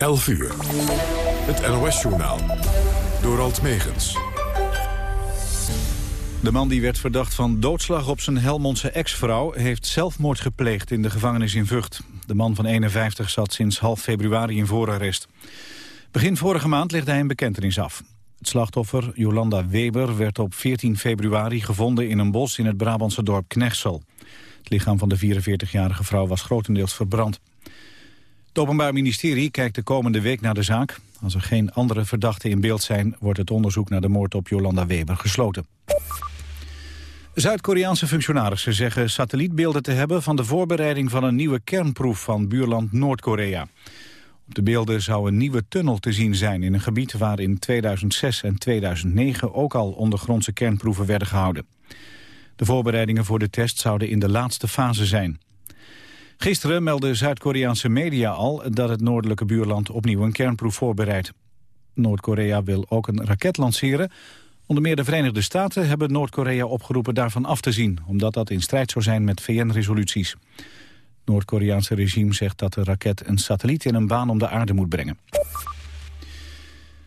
11 uur. Het NOS-journaal. Door Alt Megens. De man die werd verdacht van doodslag op zijn Helmondse ex-vrouw... heeft zelfmoord gepleegd in de gevangenis in Vught. De man van 51 zat sinds half februari in voorarrest. Begin vorige maand legde hij een bekentenis af. Het slachtoffer, Jolanda Weber, werd op 14 februari gevonden in een bos... in het Brabantse dorp Knechtsel. Het lichaam van de 44-jarige vrouw was grotendeels verbrand. Het Openbaar Ministerie kijkt de komende week naar de zaak. Als er geen andere verdachten in beeld zijn... wordt het onderzoek naar de moord op Jolanda Weber gesloten. Zuid-Koreaanse functionarissen zeggen satellietbeelden te hebben... van de voorbereiding van een nieuwe kernproef van buurland Noord-Korea. Op de beelden zou een nieuwe tunnel te zien zijn... in een gebied waar in 2006 en 2009 ook al ondergrondse kernproeven werden gehouden. De voorbereidingen voor de test zouden in de laatste fase zijn. Gisteren meldden Zuid-Koreaanse media al dat het noordelijke buurland opnieuw een kernproef voorbereidt. Noord-Korea wil ook een raket lanceren. Onder meer de Verenigde Staten hebben Noord-Korea opgeroepen daarvan af te zien, omdat dat in strijd zou zijn met VN-resoluties. Het Noord-Koreaanse regime zegt dat de raket een satelliet in een baan om de aarde moet brengen.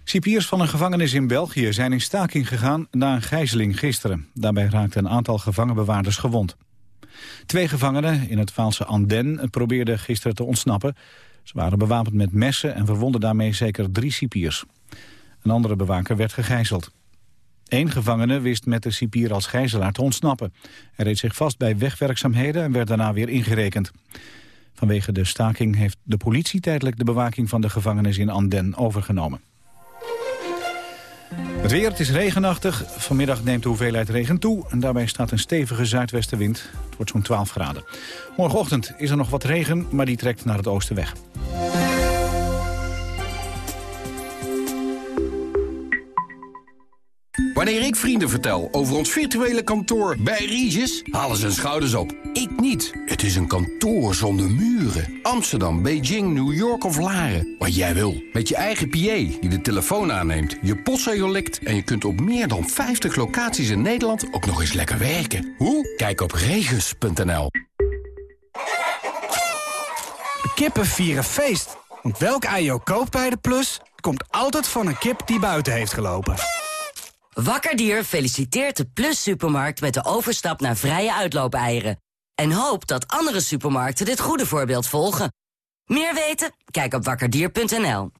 Cipiers van een gevangenis in België zijn in staking gegaan na een gijzeling gisteren. Daarbij raakte een aantal gevangenbewaarders gewond. Twee gevangenen in het Vaalse Anden probeerden gisteren te ontsnappen. Ze waren bewapend met messen en verwonden daarmee zeker drie cipiers. Een andere bewaker werd gegijzeld. Eén gevangene wist met de cipier als gijzelaar te ontsnappen. Hij reed zich vast bij wegwerkzaamheden en werd daarna weer ingerekend. Vanwege de staking heeft de politie tijdelijk de bewaking van de gevangenis in Anden overgenomen. Het weer, het is regenachtig. Vanmiddag neemt de hoeveelheid regen toe. En daarbij staat een stevige zuidwestenwind. Het wordt zo'n 12 graden. Morgenochtend is er nog wat regen, maar die trekt naar het oosten weg. Wanneer ik vrienden vertel over ons virtuele kantoor bij Regis, halen ze hun schouders op. Ik niet. Het is een kantoor zonder muren. Amsterdam, Beijing, New York of Laren. Wat jij wil. Met je eigen PA die de telefoon aanneemt, je postzegel likt... en je kunt op meer dan 50 locaties in Nederland ook nog eens lekker werken. Hoe? Kijk op regis.nl. Kippen vieren feest. Want welk ei je koopt bij de Plus... komt altijd van een kip die buiten heeft gelopen. Wakkerdier feliciteert de Plus Supermarkt met de overstap naar vrije uitloopeieren. En hoopt dat andere supermarkten dit goede voorbeeld volgen. Meer weten? Kijk op wakkerdier.nl.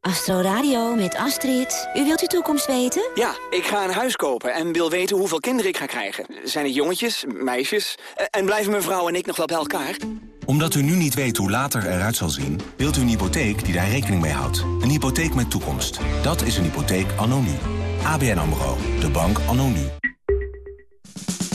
Astro Radio met Astrid. U wilt uw toekomst weten? Ja, ik ga een huis kopen en wil weten hoeveel kinderen ik ga krijgen. Zijn het jongetjes, meisjes? En blijven mijn vrouw en ik nog wel bij elkaar? Omdat u nu niet weet hoe later eruit zal zien... wilt u een hypotheek die daar rekening mee houdt. Een hypotheek met toekomst. Dat is een hypotheek nu. ABN AMRO. De bank nu.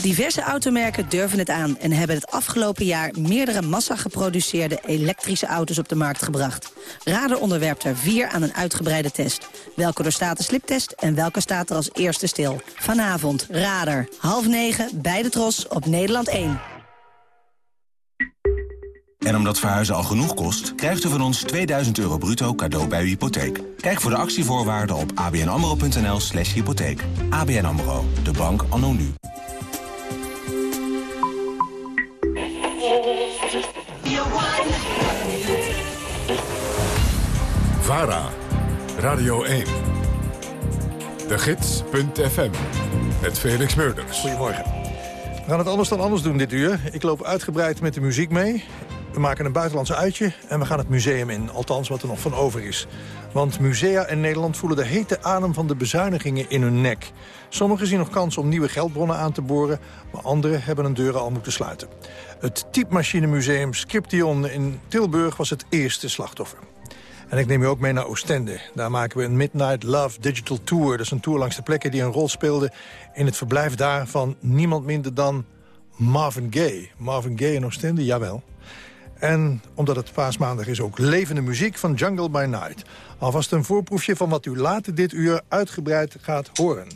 Diverse automerken durven het aan en hebben het afgelopen jaar meerdere massa geproduceerde elektrische auto's op de markt gebracht. Rader onderwerpt er vier aan een uitgebreide test. Welke doorstaat de sliptest en welke staat er als eerste stil? Vanavond, Rader, half negen, bij de Tros op Nederland 1. En omdat verhuizen al genoeg kost, krijgt u van ons 2000 euro bruto cadeau bij uw hypotheek. Kijk voor de actievoorwaarden op abnamro.nl slash hypotheek. ABN AMRO, de bank anno nu. VARA, Radio 1. De Gids.fm, met Felix Meurders. Goedemorgen. We gaan het anders dan anders doen dit uur. Ik loop uitgebreid met de muziek mee. We maken een buitenlandse uitje en we gaan het museum in. Althans, wat er nog van over is. Want musea in Nederland voelen de hete adem van de bezuinigingen in hun nek. Sommigen zien nog kans om nieuwe geldbronnen aan te boren... maar anderen hebben hun deuren al moeten sluiten. Het Typemachinemuseum Scription in Tilburg was het eerste slachtoffer. En ik neem u ook mee naar Oostende. Daar maken we een Midnight Love Digital Tour. Dat is een tour langs de plekken die een rol speelden... in het verblijf daar van niemand minder dan Marvin Gaye. Marvin Gaye in Oostende, jawel. En omdat het paasmaandag is ook levende muziek van Jungle by Night. Alvast een voorproefje van wat u later dit uur uitgebreid gaat horen.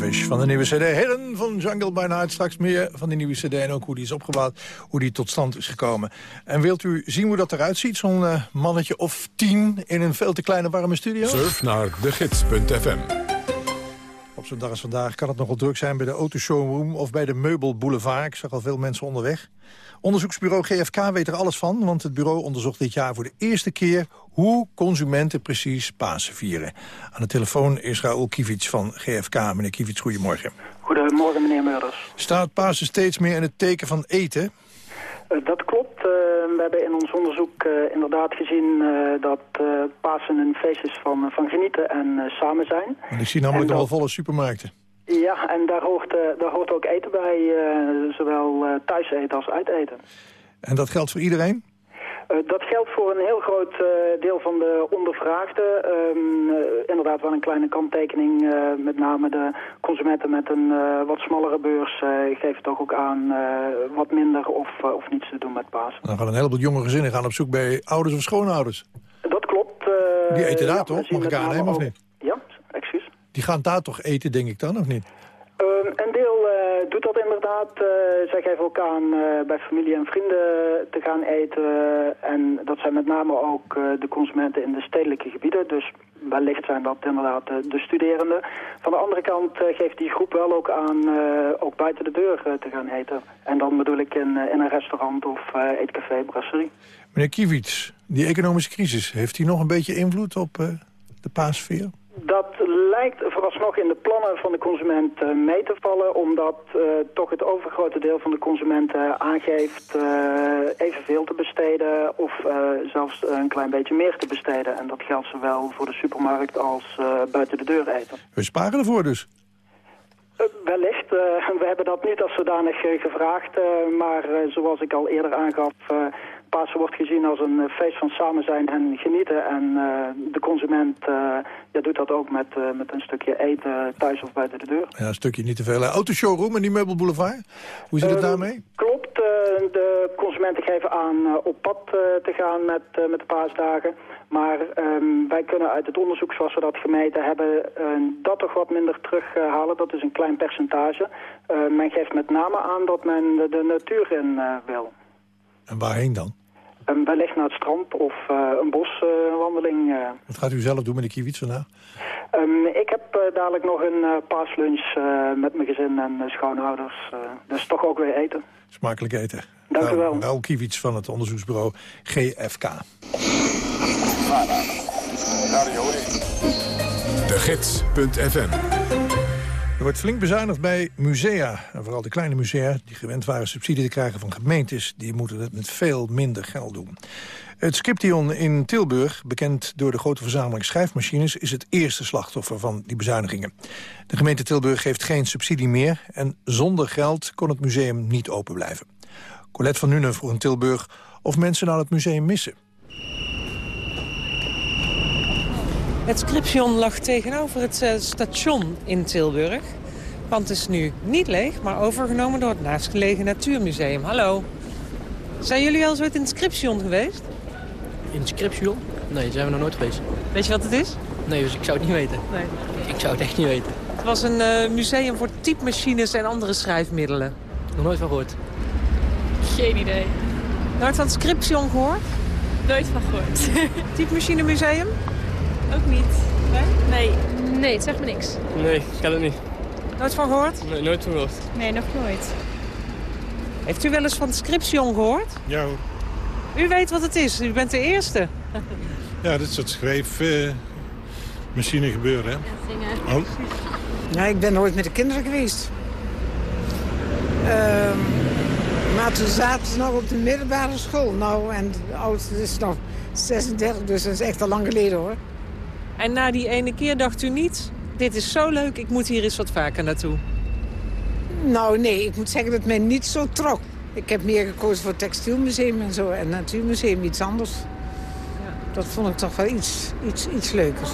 Van de nieuwe cd. Hidden van Jungle by Night. Straks meer van die nieuwe cd en ook hoe die is opgebouwd. Hoe die tot stand is gekomen. En wilt u zien hoe dat eruit ziet? Zo'n uh, mannetje of tien in een veel te kleine warme studio? Surf naar degids.fm op zo'n dag als vandaag kan het nogal druk zijn bij de autoshowroom of bij de meubelboulevard. Ik zag al veel mensen onderweg. Onderzoeksbureau GFK weet er alles van, want het bureau onderzocht dit jaar voor de eerste keer hoe consumenten precies Pasen vieren. Aan de telefoon is Raoul Kiewicz van GFK. Meneer Kiewicz, goedemorgen. Goedemorgen, meneer Meurders. Staat Pasen steeds meer in het teken van eten? Uh, dat klopt. Uh, we hebben in ons onderzoek uh, inderdaad gezien dat Pasen een feest is van, van genieten en samen zijn. En ik zie namelijk dat... nogal volle supermarkten. Ja, en daar hoort, daar hoort ook eten bij, zowel thuis eten als uiteten. En dat geldt voor iedereen? Uh, dat geldt voor een heel groot uh, deel van de ondervraagden. Um, uh, inderdaad wel een kleine kanttekening. met name de consumenten met een wat smallere beurs geven toch ook aan wat minder of, of niets te doen met paas. Dan gaan een heleboel jonge gezinnen gaan op zoek bij ouders of schoonouders. Dat klopt. Die eten daar ja, toch? Mag ik aannemen of niet? Ja, excuus. Die gaan daar toch eten, denk ik dan, of niet? Um, een deel uh, doet dat inderdaad. Uh, zij geven ook aan uh, bij familie en vrienden te gaan eten. en dat zijn met name ook de consumenten in de stedelijke gebieden. Dus wellicht zijn dat inderdaad de studerenden. Van de andere kant geeft die groep wel ook aan ook buiten de deur te gaan eten. En dan bedoel ik in, in een restaurant of eetcafé, brasserie. Meneer Kiewicz, die economische crisis, heeft die nog een beetje invloed op de paasfeer? Dat lijkt vooralsnog in de plannen van de consument uh, mee te vallen... omdat uh, toch het overgrote deel van de consumenten aangeeft uh, evenveel te besteden... of zelfs een klein beetje meer te besteden. En dat geldt zowel voor de supermarkt als buiten de deur eten. We sparen ervoor dus? wellicht. we hebben dat niet als zodanig gevraagd. maar zoals ik al eerder aangaf Pasen wordt gezien als een eh, feest van samen zijn en genieten. En uh, de consument uh, ja, doet dat ook met, uh, met een stukje eten thuis of buiten de deur. Ja, een stukje niet te veel. Autoshowroom en die meubelboulevard, hoe zit het daarmee? Klopt, de consumenten geven aan op pad te gaan met, met de paasdagen. Maar um, wij kunnen uit het onderzoek zoals we dat gemeten hebben... dat toch wat minder terughalen. dat is een klein percentage. men geeft met name aan dat men de, de natuur in wil. En waarheen dan? Um, wellicht naar het strand of uh, een boswandeling. Uh, uh. Wat gaat u zelf doen met de kiewits vandaag? Um, ik heb dadelijk nog een paaslunch met mijn gezin en schoonouders. dus toch ook weer eten. Smakelijk eten. Dank nou, u wel. Raoul Kiewits van het onderzoeksbureau GFK. De Gids.fm er wordt flink bezuinigd bij musea. En vooral de kleine musea die gewend waren subsidie te krijgen van gemeentes... die moeten het met veel minder geld doen. Het Scription in Tilburg, bekend door de grote verzameling schrijfmachines... is het eerste slachtoffer van die bezuinigingen. De gemeente Tilburg geeft geen subsidie meer... en zonder geld kon het museum niet open blijven. Colette van Nuenen vroeg in Tilburg of mensen nou het museum missen. Het Scription lag tegenover het eh, station in Tilburg. Het pand is nu niet leeg, maar overgenomen door het naastgelegen Natuurmuseum. Hallo. Zijn jullie al zo in het Scription geweest? In het Scription? Nee, zijn we nog nooit geweest. Weet je wat het is? Nee, dus ik zou het niet weten. Nee. Ik zou het echt niet weten. Het was een uh, museum voor typemachines en andere schrijfmiddelen. Nog nooit van gehoord. Geen idee. Nooit van het Scription gehoord? Nooit van gehoord. Typemachine museum? Ook niet. Nee? Nee. Nee, het zegt me niks. Nee, ik ken het niet. Nooit van gehoord? Nee, nooit van gehoord. Nee, nog nooit. Heeft u wel eens van Scription gehoord? Ja hoor. U weet wat het is, u bent de eerste. ja, dit is het schreefmachine uh, gebeuren, hè? Ja, oh. Ja, ik ben nooit met de kinderen geweest. Uh, maar toen zaten ze nog op de middelbare school. Nou, en de oudste is nog 36, dus dat is echt al lang geleden hoor. En na die ene keer dacht u niet... dit is zo leuk, ik moet hier eens wat vaker naartoe? Nou nee, ik moet zeggen dat mij niet zo trok. Ik heb meer gekozen voor het textielmuseum en zo. En natuurmuseum iets anders. Ja. Dat vond ik toch wel iets, iets, iets leuker.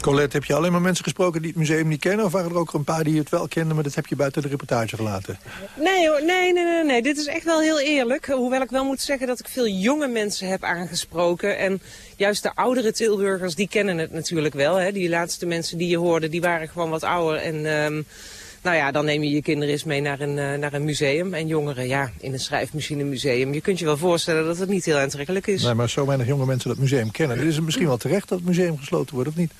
Colette, heb je alleen maar mensen gesproken die het museum niet kennen... of waren er ook een paar die het wel kenden, maar dat heb je buiten de reportage gelaten? Nee, hoor, nee, nee, nee, nee. Dit is echt wel heel eerlijk. Hoewel ik wel moet zeggen dat ik veel jonge mensen heb aangesproken. En juist de oudere Tilburgers, die kennen het natuurlijk wel. Hè. Die laatste mensen die je hoorde, die waren gewoon wat ouder. En ehm, nou ja, dan neem je je kinderen eens mee naar een, eh, naar een museum. En jongeren, ja, in een schrijfmachinemuseum. Je kunt je wel voorstellen dat het niet heel aantrekkelijk is. Nee, maar zo weinig jonge mensen dat museum kennen. Is het misschien wel terecht dat het museum gesloten wordt, of niet?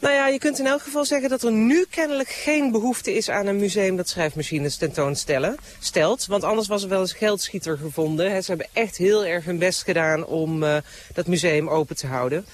Nou ja, je kunt in elk geval zeggen dat er nu kennelijk geen behoefte is aan een museum dat schrijfmachines tentoonstellen. Stelt, want anders was er wel eens geldschieter gevonden. Ze hebben echt heel erg hun best gedaan om uh, dat museum open te houden.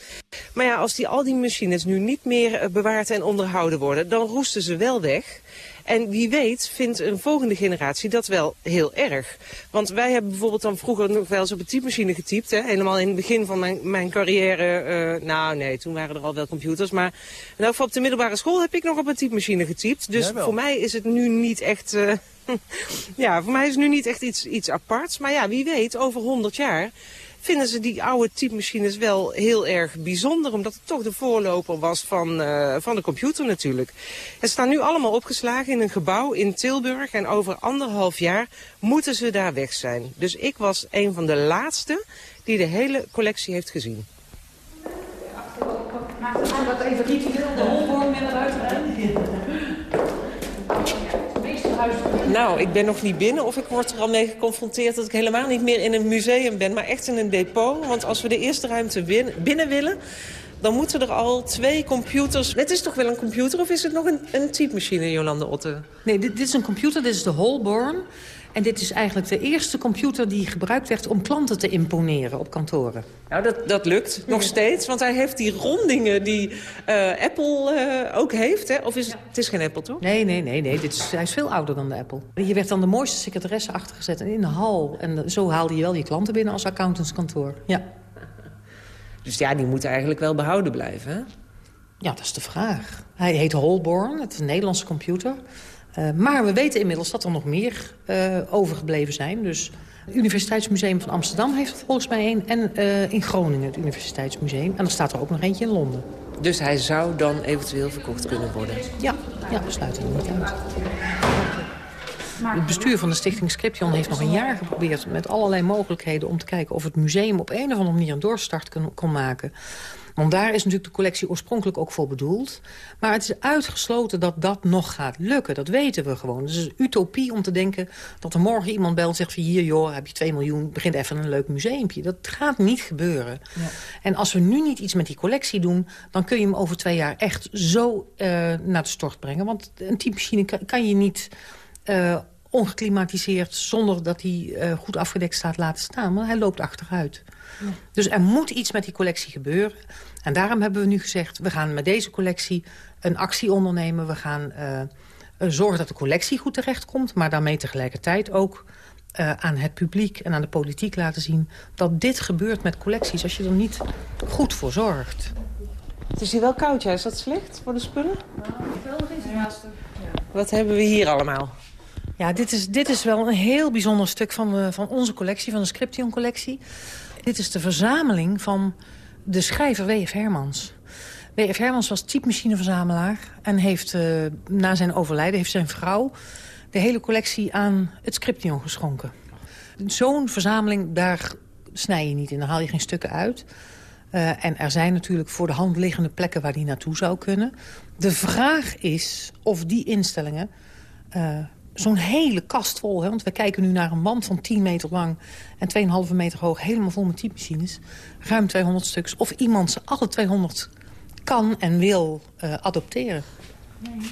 Maar ja, als die, al die machines nu niet meer uh, bewaard en onderhouden worden, dan roesten ze wel weg. En wie weet vindt een volgende generatie dat wel heel erg. Want wij hebben bijvoorbeeld dan vroeger nog wel eens op een typemachine getypt. Hè? Helemaal in het begin van mijn, mijn carrière. Uh, nou nee, toen waren er al wel computers. Maar in elk geval op de middelbare school heb ik nog op een typemachine getypt. Dus voor mij is het nu niet echt... Uh, ja, voor mij is het nu niet echt iets, iets aparts. Maar ja, wie weet, over 100 jaar vinden ze die oude typemachines wel heel erg bijzonder. Omdat het toch de voorloper was van, uh, van de computer natuurlijk. Ze staan nu allemaal opgeslagen in een gebouw in Tilburg. En over anderhalf jaar moeten ze daar weg zijn. Dus ik was een van de laatste die de hele collectie heeft gezien. Maak dat even ritueel de holborn met Nou, ik ben nog niet binnen of ik word er al mee geconfronteerd... dat ik helemaal niet meer in een museum ben, maar echt in een depot. Want als we de eerste ruimte binnen willen... dan moeten er al twee computers... Het is toch wel een computer of is het nog een, een typemachine, Jolande Otte? Nee, dit, dit is een computer, dit is de Holborn. En dit is eigenlijk de eerste computer die gebruikt werd om klanten te imponeren op kantoren. Nou, dat, dat lukt nog steeds, want hij heeft die rondingen die uh, Apple uh, ook heeft. Hè? Of is het, het is geen Apple, toch? Nee, nee, nee, nee. Dit is, hij is veel ouder dan de Apple. Je werd dan de mooiste secretaresse achtergezet in de hal. En zo haalde je wel je klanten binnen als accountantskantoor. Ja. Dus ja, die moeten eigenlijk wel behouden blijven, hè? Ja, dat is de vraag. Hij heet Holborn, het is een Nederlandse computer... Uh, maar we weten inmiddels dat er nog meer uh, overgebleven zijn. Dus het Universiteitsmuseum van Amsterdam heeft er volgens mij een. En uh, in Groningen het Universiteitsmuseum. En er staat er ook nog eentje in Londen. Dus hij zou dan eventueel verkocht kunnen worden? Ja, ja we sluiten er niet uit. Het bestuur van de stichting Scription heeft nog een jaar geprobeerd... met allerlei mogelijkheden om te kijken of het museum op een of andere manier een doorstart kon, maken. Want daar is natuurlijk de collectie oorspronkelijk ook voor bedoeld. Maar het is uitgesloten dat dat nog gaat lukken. Dat weten we gewoon. Het is een utopie om te denken dat er morgen iemand belt en zegt... van hier joh, heb je 2 miljoen, begint even een leuk museumpje. Dat gaat niet gebeuren. Ja. En als we nu niet iets met die collectie doen... dan kun je hem over twee jaar echt zo uh, naar de stort brengen. Want een typemachine kan, kan je niet... Uh, ongeklimatiseerd, zonder dat hij uh, goed afgedekt staat laten staan. Maar hij loopt achteruit. Ja. Dus er moet iets met die collectie gebeuren. En daarom hebben we nu gezegd, we gaan met deze collectie een actie ondernemen. We gaan uh, zorgen dat de collectie goed terechtkomt. Maar daarmee tegelijkertijd ook uh, aan het publiek en aan de politiek laten zien... dat dit gebeurt met collecties als je er niet goed voor zorgt. Het is hier wel koud, ja. Is dat slecht voor de spullen? Nou, wel nog iets ja. Wat hebben we hier allemaal? Ja, dit is, dit is wel een heel bijzonder stuk van, uh, van onze collectie, van de Scription-collectie. Dit is de verzameling van de schrijver W.F. Hermans. W.F. Hermans was typemachineverzamelaar en heeft uh, na zijn overlijden heeft zijn vrouw de hele collectie aan het Scription geschonken. Zo'n verzameling, daar snij je niet in, daar haal je geen stukken uit. Uh, en er zijn natuurlijk voor de hand liggende plekken waar die naartoe zou kunnen. De vraag is of die instellingen zo'n hele kast vol. Hè? Want we kijken nu naar een wand van 10 meter lang en 2,5 meter hoog. Helemaal vol met typemachines. Ruim 200 stuks. Of iemand ze alle 200 kan en wil uh, adopteren. Nee.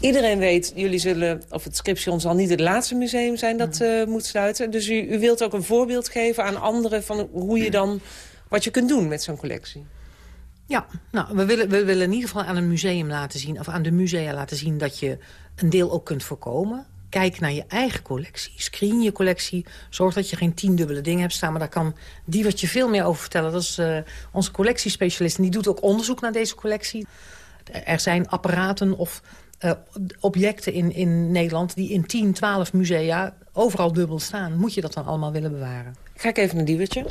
Iedereen weet, jullie zullen, of het Scription zal niet het laatste museum zijn dat uh, moet sluiten. Dus u, u wilt ook een voorbeeld geven aan anderen van hoe je dan, wat je kunt doen met zo'n collectie. Ja, nou, we willen, we willen in ieder geval aan een museum laten zien... of aan de musea laten zien dat je een deel ook kunt voorkomen. Kijk naar je eigen collectie. Screen je collectie. Zorg dat je geen tiendubbele dingen hebt staan. Maar daar kan die wat je veel meer over vertellen. Dat is uh, onze collectiespecialist. En die doet ook onderzoek naar deze collectie. Er zijn apparaten of uh, objecten in, in Nederland... die in 10, 12 musea overal dubbel staan. Moet je dat dan allemaal willen bewaren? Ga ik even een diewertje.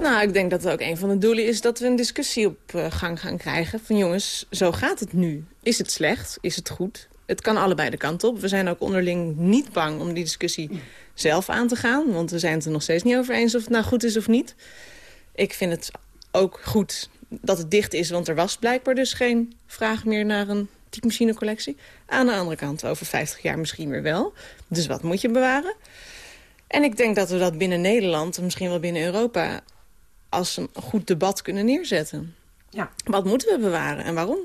Nou, ik denk dat ook een van de doelen is dat we een discussie op uh, gang gaan krijgen. Van jongens, zo gaat het nu. Is het slecht? Is het goed? Het kan allebei de kant op. We zijn ook onderling niet bang om die discussie zelf aan te gaan. Want we zijn het er nog steeds niet over eens of het nou goed is of niet. Ik vind het ook goed dat het dicht is, want er was blijkbaar dus geen vraag meer naar een typemachinecollectie. Aan de andere kant, over 50 jaar misschien weer wel. Dus wat moet je bewaren? En ik denk dat we dat binnen Nederland, en misschien wel binnen Europa... als een goed debat kunnen neerzetten. Ja. Wat moeten we bewaren en waarom?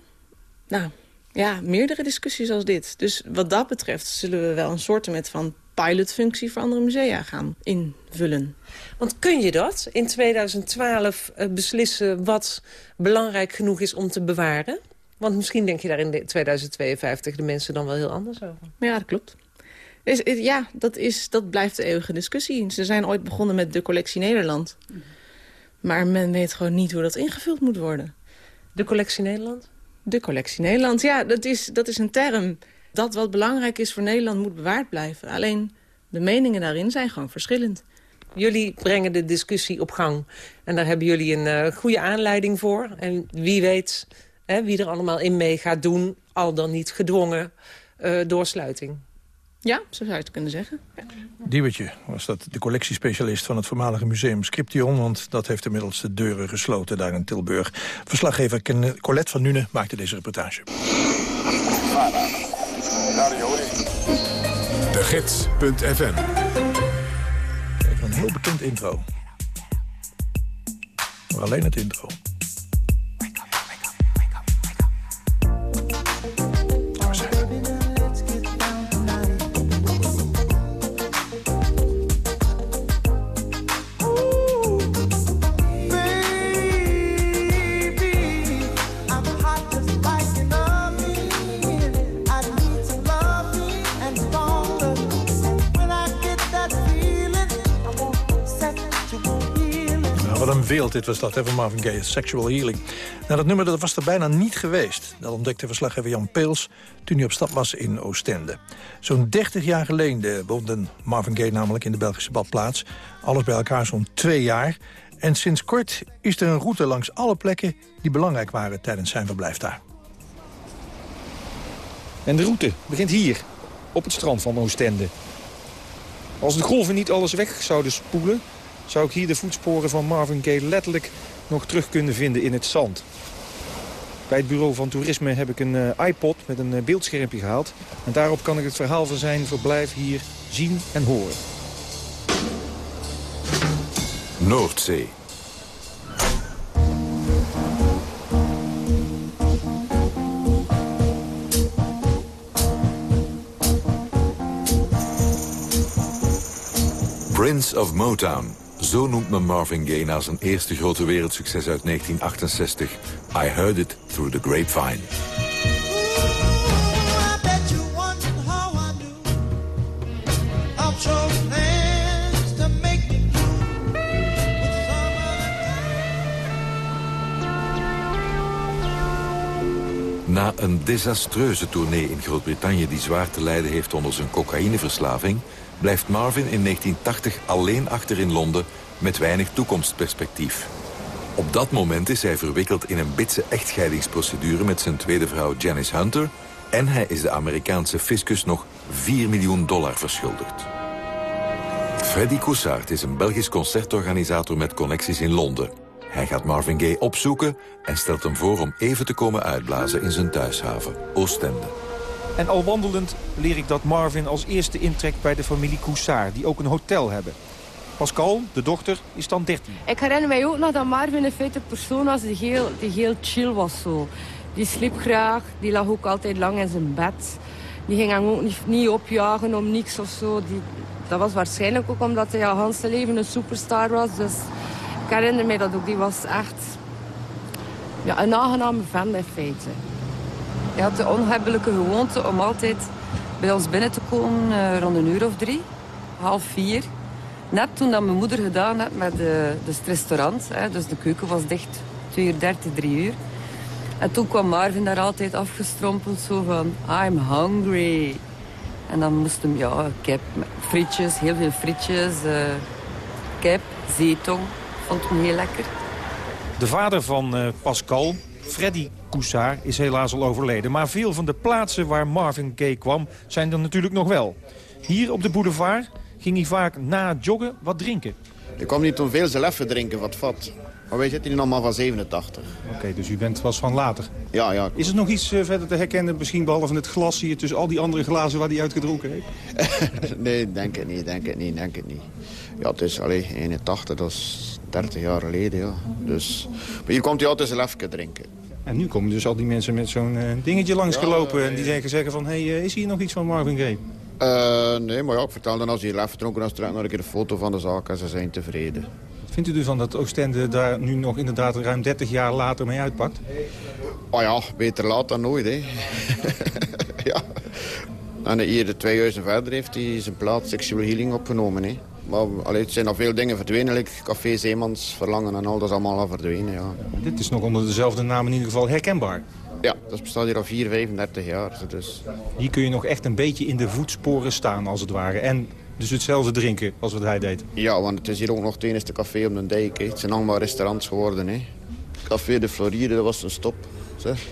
Nou, ja, meerdere discussies als dit. Dus wat dat betreft zullen we wel een soort met van pilotfunctie voor andere musea gaan invullen. Want kun je dat in 2012 eh, beslissen wat belangrijk genoeg is om te bewaren? Want misschien denk je daar in 2052 de mensen dan wel heel anders over. Ja, dat klopt. Dus, ja, dat, is, dat blijft de eeuwige discussie. Ze zijn ooit begonnen met de collectie Nederland. Maar men weet gewoon niet hoe dat ingevuld moet worden. De collectie Nederland? De collectie Nederland, ja, dat is, dat is een term. Dat wat belangrijk is voor Nederland moet bewaard blijven. Alleen de meningen daarin zijn gewoon verschillend. Jullie brengen de discussie op gang. En daar hebben jullie een uh, goede aanleiding voor. En wie weet hè, wie er allemaal in mee gaat doen... al dan niet gedwongen uh, doorsluiting. Ja, zo zou je het kunnen zeggen. Ja. was dat de collectiespecialist van het voormalige museum Scription... want dat heeft inmiddels de deuren gesloten daar in Tilburg. Verslaggever Colette van Nune maakte deze reportage. De Gids.fm Even een heel bekend intro. Maar alleen het intro. Dit was dat, van Marvin Gaye, Sexual Healing. Nou, dat nummer dat was er bijna niet geweest. Dat ontdekte verslaggever Jan Peels toen hij op stap was in Oostende. Zo'n 30 jaar geleden woonde Marvin Gaye namelijk in de Belgische badplaats. Alles bij elkaar zo'n twee jaar. En sinds kort is er een route langs alle plekken die belangrijk waren tijdens zijn verblijf daar. En de route begint hier, op het strand van Oostende. Als de golven niet alles weg zouden spoelen zou ik hier de voetsporen van Marvin Gaye letterlijk nog terug kunnen vinden in het zand. Bij het bureau van toerisme heb ik een uh, iPod met een uh, beeldschermpje gehaald. En daarop kan ik het verhaal van zijn verblijf hier zien en horen. Noordzee. Prince of Motown. Zo noemt men Marvin Gaye na zijn eerste grote wereldsucces uit 1968. I Heard It Through the Grapevine. Na een desastreuze tournee in Groot-Brittannië die zwaar te lijden heeft onder zijn cocaïneverslaving blijft Marvin in 1980 alleen achter in Londen met weinig toekomstperspectief. Op dat moment is hij verwikkeld in een bitse echtscheidingsprocedure met zijn tweede vrouw Janice Hunter... en hij is de Amerikaanse fiscus nog 4 miljoen dollar verschuldigd. Freddy Coussard is een Belgisch concertorganisator met connecties in Londen. Hij gaat Marvin Gaye opzoeken en stelt hem voor om even te komen uitblazen in zijn thuishaven, Oostende. En al wandelend leer ik dat Marvin als eerste intrekt bij de familie Coussard... die ook een hotel hebben. Pascal, de dochter, is dan 13. Ik herinner mij ook nog dat Marvin een persoon was die heel, die heel chill was. Zo. Die sliep graag, die lag ook altijd lang in zijn bed. Die ging hem ook niet, niet opjagen om niks of zo. Die, dat was waarschijnlijk ook omdat hij al zijn leven een superstar was. Dus ik herinner mij dat ook. Die was echt ja, een aangename fan in feite. Hij had de onhebbelijke gewoonte om altijd bij ons binnen te komen uh, rond een uur of drie, half vier. Net toen dat mijn moeder gedaan had met de, het restaurant, hè, dus de keuken was dicht, twee uur dertig, drie uur. En toen kwam Marvin daar altijd afgestrompeld, zo van, I'm hungry. En dan moest hem, ja, kip, frietjes, heel veel frietjes, uh, kip, zeetong, vond hem heel lekker. De vader van eh, Pascal, Freddy Coussard, is helaas al overleden. Maar veel van de plaatsen waar Marvin Gaye kwam, zijn er natuurlijk nog wel. Hier op de boulevard ging hij vaak na het joggen wat drinken. Ik kwam niet om veel zelf drinken wat vat. Maar wij zitten hier maar van 87. Oké, dus u bent was van later. Ja, ja. Is er nog iets eh, verder te herkennen, misschien behalve het glas hier... tussen al die andere glazen waar hij uitgedronken heeft? nee, denk het niet, denk het niet, denk het niet. Ja, het is alleen 81, dat is 30 jaar geleden, ja. Dus, maar hier komt hij altijd zelf drinken. En nu komen dus al die mensen met zo'n eh, dingetje langsgelopen... en die zeggen, zeggen van, hé, hey, is hier nog iets van Marvin Gaye? Uh, nee, maar ja, ik vertel dan als hij lef verdronken is, trek nog een keer een foto van de zaak en ze zijn tevreden. Wat vindt u ervan dat Oostende daar nu nog inderdaad ruim 30 jaar later mee uitpakt? Oh ja, beter laat dan nooit, hè. ja. En hier twee jaar verder heeft hij zijn plaats Sexual Healing opgenomen, hè. Maar allee, het zijn al veel dingen verdwenen, like Café Zeemans, Verlangen en al, dat is allemaal al verdwenen, ja. Dit is nog onder dezelfde naam in ieder geval herkenbaar. Ja, dat bestaat hier al 4, 35 jaar. Dus. Hier kun je nog echt een beetje in de voetsporen staan, als het ware. En dus hetzelfde drinken als wat hij deed. Ja, want het is hier ook nog het enige café op de dijk. Het zijn allemaal restaurants geworden. Hè. Café de Floride, dat was een stop. Zeg.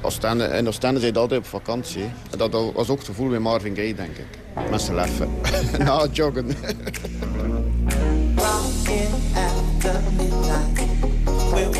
Oostende, en Oostende zijn altijd op vakantie. Dat was ook het gevoel bij Marvin Gaye, denk ik. Met z'n leffen. Na het joggen. Rockin' after midnight. We'll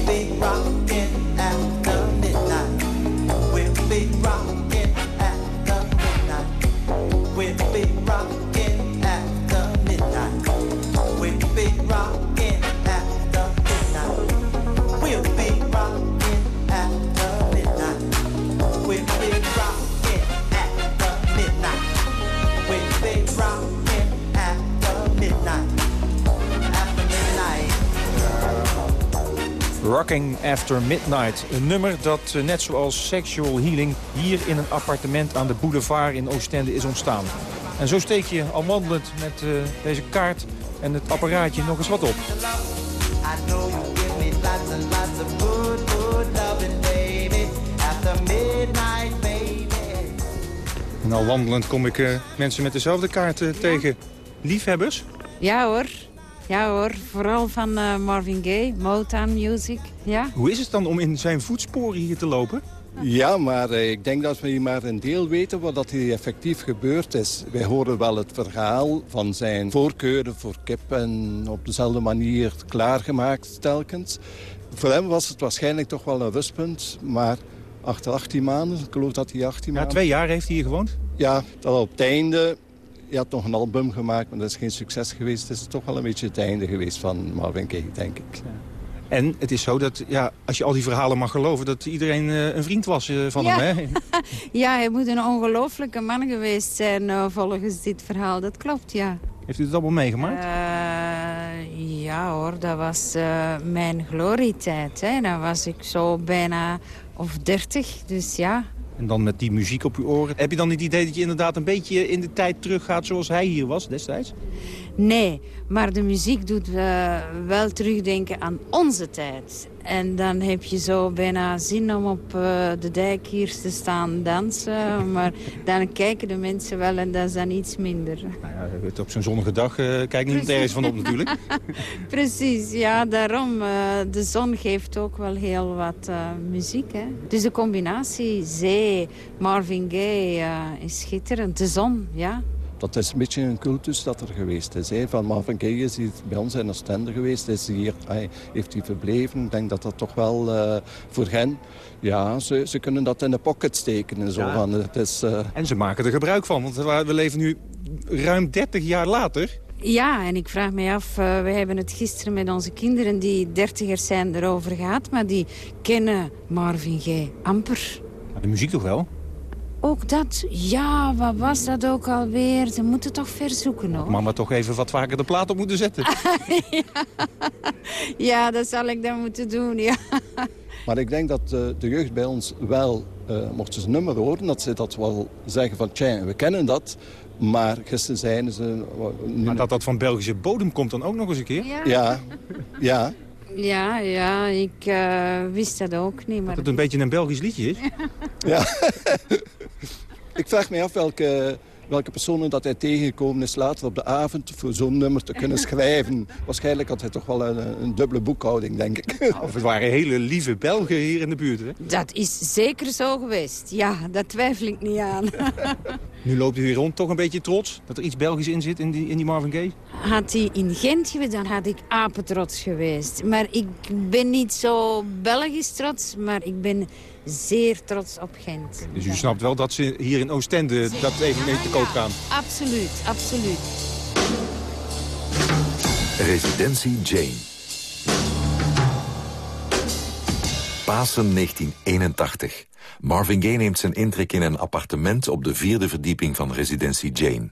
Rocking After Midnight. Een nummer dat eh, net zoals Sexual Healing hier in een appartement aan de boulevard in Oostende is ontstaan. En zo steek je al wandelend met uh, deze kaart en het apparaatje nog eens wat op. En al wandelend kom ik uh, mensen met dezelfde kaart uh, tegen. Liefhebbers? Ja hoor. Ja hoor, vooral van uh, Marvin Gaye, Motown Music. Ja. Hoe is het dan om in zijn voetsporen hier te lopen? Ja, maar uh, ik denk dat we hier maar een deel weten wat dat hier effectief gebeurd is. Wij horen wel het verhaal van zijn voorkeuren voor kip en op dezelfde manier klaargemaakt telkens. Voor hem was het waarschijnlijk toch wel een rustpunt, maar achter 18 maanden, ik geloof dat hij 18 ja, maanden... twee jaar heeft hij hier gewoond? Ja, dat op het einde je had nog een album gemaakt, maar dat is geen succes geweest. Het is toch wel een beetje het einde geweest van Marvin Gaye, denk ik. Ja. En het is zo dat, ja, als je al die verhalen mag geloven... dat iedereen uh, een vriend was uh, van ja. hem, hè? ja, hij moet een ongelofelijke man geweest zijn uh, volgens dit verhaal. Dat klopt, ja. Heeft u het allemaal meegemaakt? ja hoor, dat was mijn glorietijd. Hè. Dan was ik zo bijna of dertig, dus ja... En dan met die muziek op uw oren. Heb je dan het idee dat je inderdaad een beetje in de tijd teruggaat zoals hij hier was destijds? Nee, maar de muziek doet uh, wel terugdenken aan onze tijd. En dan heb je zo bijna zin om op uh, de dijk hier te staan dansen. Maar dan kijken de mensen wel en dat is dan iets minder. Nou ja, op zo'n zonnige dag uh, kijkt niemand ergens van op natuurlijk. Precies, ja, daarom. de zon geeft ook wel heel wat muziek. Hè? Dus de combinatie zee, Marvin Gaye is schitterend. De zon, ja. Dat is een beetje een cultus dat er geweest is. Hè. Van Marvin Gaye is hij bij ons in Oostende geweest. Is hier, hij, heeft hij verbleven. Ik denk dat dat toch wel uh, voor hen... Ja, ze, ze kunnen dat in de pocket steken. En, zo. Ja. Van, het is, uh... en ze maken er gebruik van. Want we leven nu ruim 30 jaar later. Ja, en ik vraag me af, uh, we hebben het gisteren met onze kinderen die dertigers zijn erover gehad. Maar die kennen Marvin Gaye amper. De muziek toch wel? Ook dat, ja, wat was dat ook alweer? Ze moeten toch verzoeken, hoor. Mama toch even wat vaker de plaat op moeten zetten. ja. ja, dat zal ik dan moeten doen, ja. Maar ik denk dat uh, de jeugd bij ons wel, uh, mocht ze een nummer horen... dat ze dat wel zeggen van, tja, we kennen dat... Maar gisteren zeiden ze... Maar dat dat van Belgische bodem komt dan ook nog eens een keer? Ja, ja. ja. Ja, ja, ik uh, wist dat ook niet. Maar... Dat het een beetje een Belgisch liedje is? ja. ik vraag me af welke welke personen dat hij tegengekomen is later op de avond... voor zo'n nummer te kunnen schrijven. Waarschijnlijk had hij toch wel een, een dubbele boekhouding, denk ik. Of het waren hele lieve Belgen hier in de buurt, hè? Dat is zeker zo geweest. Ja, daar twijfel ik niet aan. Nu loopt u hier rond, toch een beetje trots dat er iets Belgisch in zit in die, in die Marvin Gaye? Had hij in Gent geweest, dan had ik apetrots geweest. Maar ik ben niet zo Belgisch trots, maar ik ben zeer trots op Gent. Dus u snapt wel dat ze hier in Oostende dat even mee te koop gaan? Absoluut, absoluut. Residentie Jane. Pasen 1981. Marvin Gaye neemt zijn intrek in een appartement op de vierde verdieping van Residentie Jane.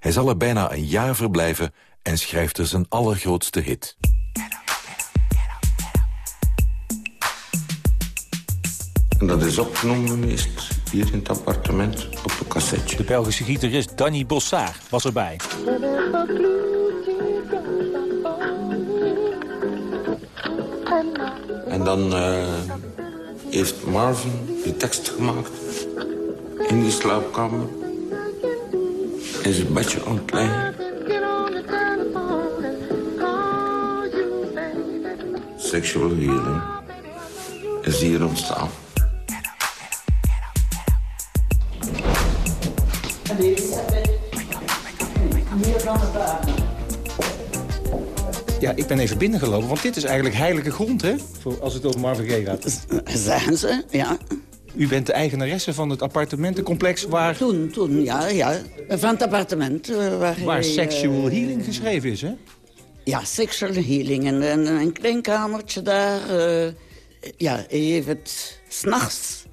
Hij zal er bijna een jaar verblijven en schrijft er zijn allergrootste hit. En dat is opgenomen geweest hier in het appartement op een cassetje. De Belgische gitarist Danny Bossard was erbij. En dan eh, heeft Marvin de tekst gemaakt in die slaapkamer. In zijn bedje liggen. Sexual healing is hier ontstaan. Ik ben even binnengelopen, want dit is eigenlijk heilige grond, hè? Voor als het over Marvin Gaye gaat. Zeggen ze, ja. U bent de eigenaresse van het appartementencomplex waar... Toen, toen, ja, ja. Van het appartement eh, waar... Waar hij, sexual eh, healing geschreven is, hè? Ja, sexual healing. En, en een klein kamertje daar. eh, ja, hij heeft het s'nachts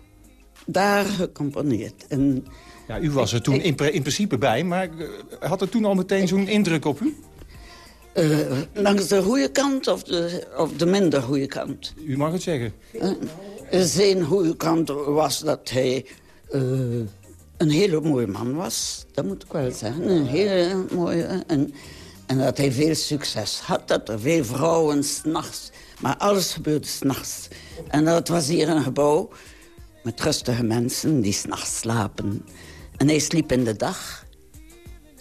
daar gecomponeerd. En Ja, u was er toen in, in principe bij, maar had het toen al meteen zo'n indruk op u? Eh, langs de goede kant of de, of de minder goede kant? U mag het zeggen. Eh, zijn goede kant was dat hij een hele mooie man was. Dat moet ik wel zeggen. Een hele mooie. En, en dat hij veel succes had. Dat er veel vrouwen s'nachts... Maar alles gebeurde s'nachts. En dat was hier een gebouw met rustige mensen die s'nachts slapen. En hij sliep in de dag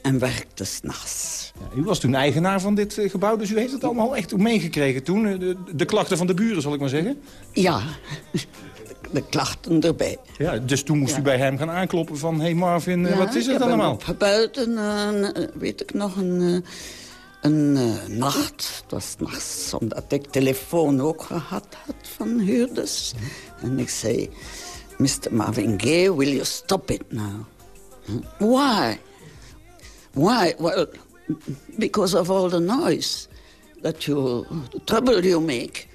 en werkte s'nachts. Ja, u was toen eigenaar van dit eh, gebouw, dus u heeft het allemaal echt ook meegekregen toen. eh, De, de klachten van de buren, zal ik maar zeggen. Ja, de klachten erbij. Ja, dus toen moest Ja. u bij hem gaan aankloppen van... hé hey Marvin, eh, Ja, wat is het allemaal? opgebuiten, eh, weet ik nog, een, een nacht. Het was nachts, omdat ik telefoon ook gehad had van huurders. En ik zei, Mr. Marvin Gaye, will you stop it now? Hm? Why? Why? Well, because of all the noise that you, the trouble you make.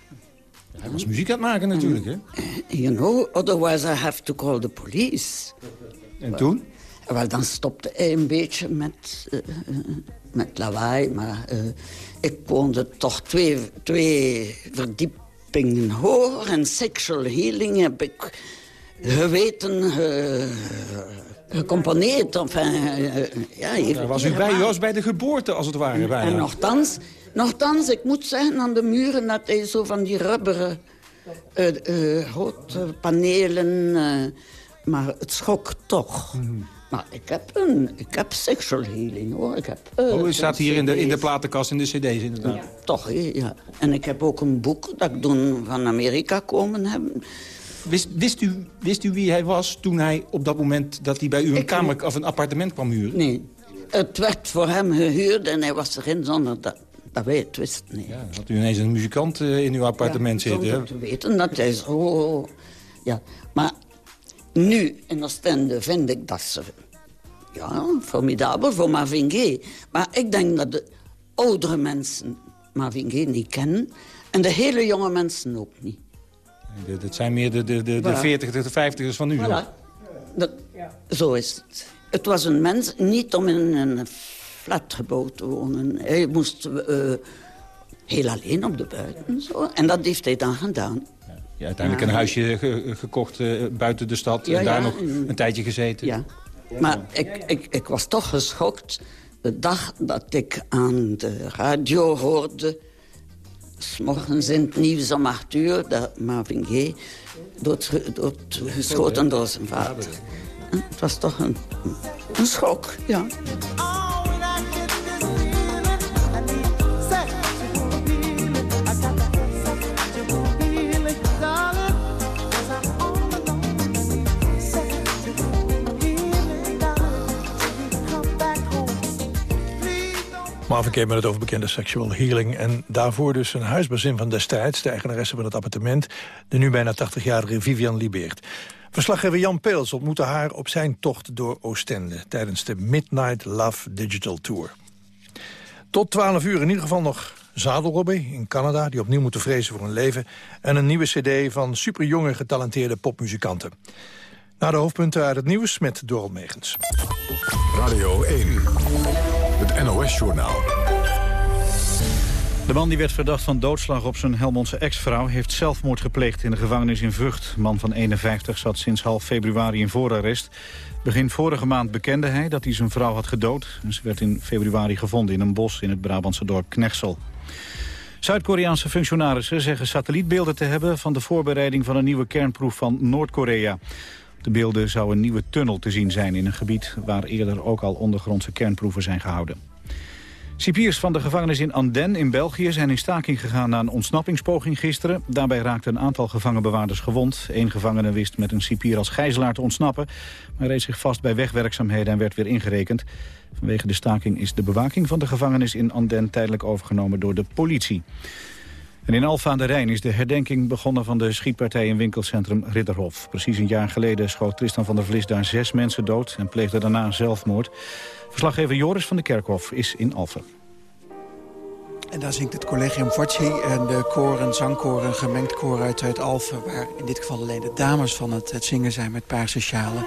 Hij was muziek aan het maken natuurlijk, hè? You know, otherwise I have to call the police. En toen? Wel, dan stopte hij een beetje met, eh, eh, met lawaai. Maar eh, ik woonde toch twee, twee verdiepingen hoger. En sexual healing heb ik geweten, eh, gecomponeerd. Enfin, eh, eh, ja, hier- Daar was u bij, bij de geboorte als het ware bijna. En nogthans, nogthans, ik moet zeggen, aan de muren dat hij zo van die rubberen houtpanelen... eh, maar het schok toch. Mhm. Maar ik heb, een, ik heb sexual healing, hoor. Ik heb, Oh, u staat hier in de, in de platenkast in de cd's inderdaad. Toch, ja. En ik heb ook een boek dat ik toen van Amerika komen hebben. Wist, wist, u, wist u wie hij was toen hij op dat moment dat hij bij u een kamer of een appartement kwam huren? Nee, het werd voor hem gehuurd en hij was erin zonder dat, dat wij het wisten. Nee. Ja, had u ineens een muzikant eh, in uw appartement zitten. Zonder te weten dat hij zo... Ja, maar nu in Oostende vind ik dat ze... Ja, formidabel voor Marvin Gaye. Maar ik denk dat de oudere mensen Marvin Gaye niet kennen... en de hele jonge mensen ook niet. De- Dat zijn meer de, de, de, de Voilà. 40 de 50ers van nu. zo. Dat, Zo is het. Het was een mens niet om in een flatgebouw te wonen. Hij moest eh, heel alleen op de buiten. Zo. En dat heeft hij dan gedaan. Ja, uiteindelijk een huisje ge- gekocht eh, buiten de stad. Ja, en daar ja, nog en- een tijdje gezeten. Ja. Maar ik, ik, ik was toch geschokt de dag dat ik aan de radio hoorde... S'morgens in het nieuws om acht uur... dat Marvin Gaye doodgeschoten door zijn vader. Het was toch een, een schok, ja. Gaye met het over bekende sexual healing. En daarvoor dus een huisbazin van destijds, de eigenaresse van het appartement... de nu bijna 80-jarige Vivian Libeert. Verslaggever Jan Peels ontmoette haar op zijn tocht door Oostende... tijdens de Midnight Love Digital Tour. Tot 12 uur in ieder geval nog Zadelrobby in Canada... die opnieuw moeten vrezen voor hun leven... en een nieuwe cd van superjonge getalenteerde popmuzikanten. Na de hoofdpunten uit het nieuws met Doral Megens. Radio 1, het NOS-journaal. De man die werd verdacht van doodslag op zijn Helmondse ex-vrouw... heeft zelfmoord gepleegd in de gevangenis in Vught. Man van 51 zat sinds half februari in voorarrest. Begin vorige maand bekende hij dat hij zijn vrouw had gedood. Ze werd in februari gevonden in een bos in het Brabantse dorp Knechtsel. Zuid-Koreaanse functionarissen zeggen satellietbeelden te hebben... van de voorbereiding van een nieuwe kernproef van Noord-Korea. De beelden zou een nieuwe tunnel te zien zijn in een gebied... waar eerder ook al ondergrondse kernproeven zijn gehouden. Cipiers van de gevangenis in Anden in België zijn in staking gegaan na een ontsnappingspoging gisteren. Daarbij raakte een aantal gevangenbewaarders gewond. Eén gevangene wist met een cipier als gijzelaar te ontsnappen, maar reed zich vast bij wegwerkzaamheden en werd weer ingerekend. Vanwege de staking is de bewaking van de gevangenis in Anden tijdelijk overgenomen door de politie. En in Alfa aan de Rijn is de herdenking begonnen van de schietpartij in winkelcentrum Ridderhof. Precies een jaar geleden schoot Tristan van der Vlis daar zes mensen dood en pleegde daarna zelfmoord. Verslaggever Joris van de Kerkhof is in Alphen. En daar zingt het Collegium Forci en de koor en zangkoor, een gemengd koor uit, uit Alphen... waar in dit geval alleen de dames van het, het zingen zijn met paarse sjalen.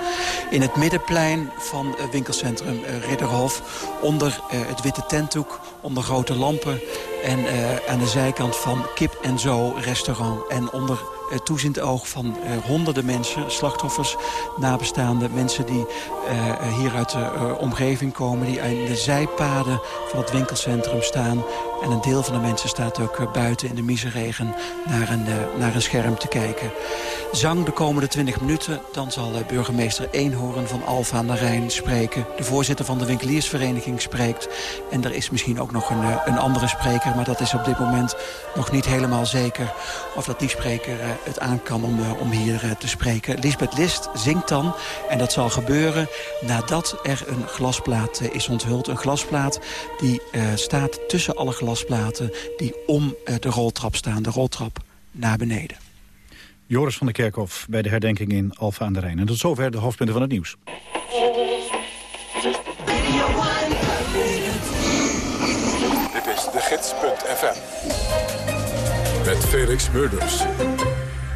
In het middenplein van het winkelcentrum uh, Ridderhof... onder uh, het witte tentdoek, onder grote lampen... en uh, aan de zijkant van Kip en Zo restaurant. En onder uh, oog van uh, honderden mensen, slachtoffers, nabestaanden, mensen die uh, hier uit de omgeving komen, die in de zijpaden van het winkelcentrum staan. En een deel van de mensen staat ook buiten in de miseregen naar een, naar een scherm te kijken. Zang de komende 20 minuten, dan zal burgemeester Eenhoorn van Alfa aan de Rijn spreken. De voorzitter van de winkeliersvereniging spreekt. En er is misschien ook nog een, een andere spreker, maar dat is op dit moment nog niet helemaal zeker of dat die spreker het aan kan om, uh, om hier uh, te spreken. Lisbeth List zingt dan, en dat zal gebeuren nadat er een glasplaat uh, is onthuld. Een glasplaat die staat tussen alle glasplaten die om de roltrap staan. De roltrap naar beneden. Joris van der Kerkhof bij de herdenking in Alfa aan de Rijn. En tot zover de hoofdpunten van het nieuws. Dit is de gids.fm. Met Felix Murders.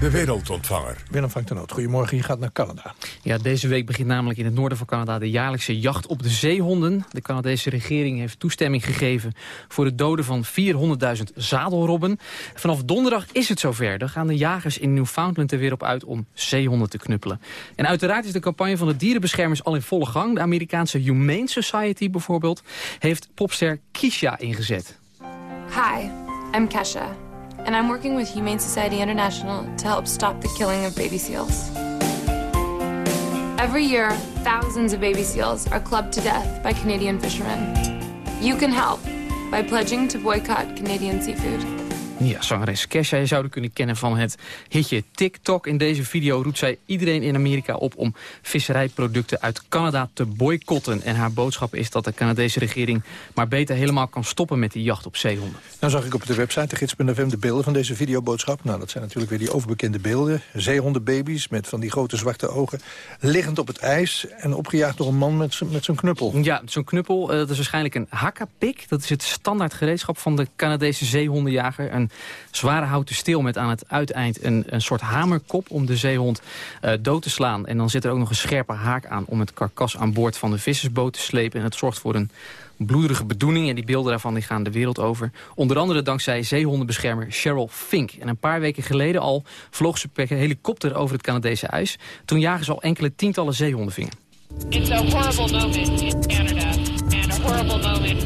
De wereldontvanger. Willem van Noot, goedemorgen. Je gaat naar Canada. Ja, deze week begint namelijk in het noorden van Canada de jaarlijkse jacht op de zeehonden. De Canadese regering heeft toestemming gegeven voor het doden van 400.000 zadelrobben. Vanaf donderdag is het zover. Dan gaan de jagers in Newfoundland er weer op uit om zeehonden te knuppelen. En uiteraard is de campagne van de dierenbeschermers al in volle gang. De Amerikaanse Humane Society bijvoorbeeld heeft popster Kisha ingezet. Hi, I'm Kesha. and I'm working with Humane Society International to help stop the killing of baby seals. Every year, thousands of baby seals are clubbed to death by Canadian fishermen. You can help by pledging to boycott Canadian seafood. Ja, zangeres Kesha, je zou kunnen kennen van het hitje TikTok. In deze video roept zij iedereen in Amerika op om visserijproducten uit Canada te boycotten. En haar boodschap is dat de Canadese regering maar beter helemaal kan stoppen met die jacht op zeehonden. Nou zag ik op de website, de gids.fm, de beelden van deze videoboodschap. Nou, dat zijn natuurlijk weer die overbekende beelden. Zeehondenbaby's met van die grote zwarte ogen. Liggend op het ijs en opgejaagd door een man met zo'n knuppel. Ja, zo'n knuppel, uh, dat is waarschijnlijk een hakkapik. Dat is het standaard gereedschap van de Canadese zeehondenjager. Een zware houten steel met aan het uiteind een, een soort hamerkop om de zeehond uh, dood te slaan. En dan zit er ook nog een scherpe haak aan om het karkas aan boord van de vissersboot te slepen. En het zorgt voor een bloederige bedoeling. En die beelden daarvan die gaan de wereld over. Onder andere dankzij zeehondenbeschermer Cheryl Fink. En een paar weken geleden al vloog ze per helikopter over het Canadese ijs. Toen jagen ze al enkele tientallen zeehonden vingen. Horrible moment in Canada. Horrible moment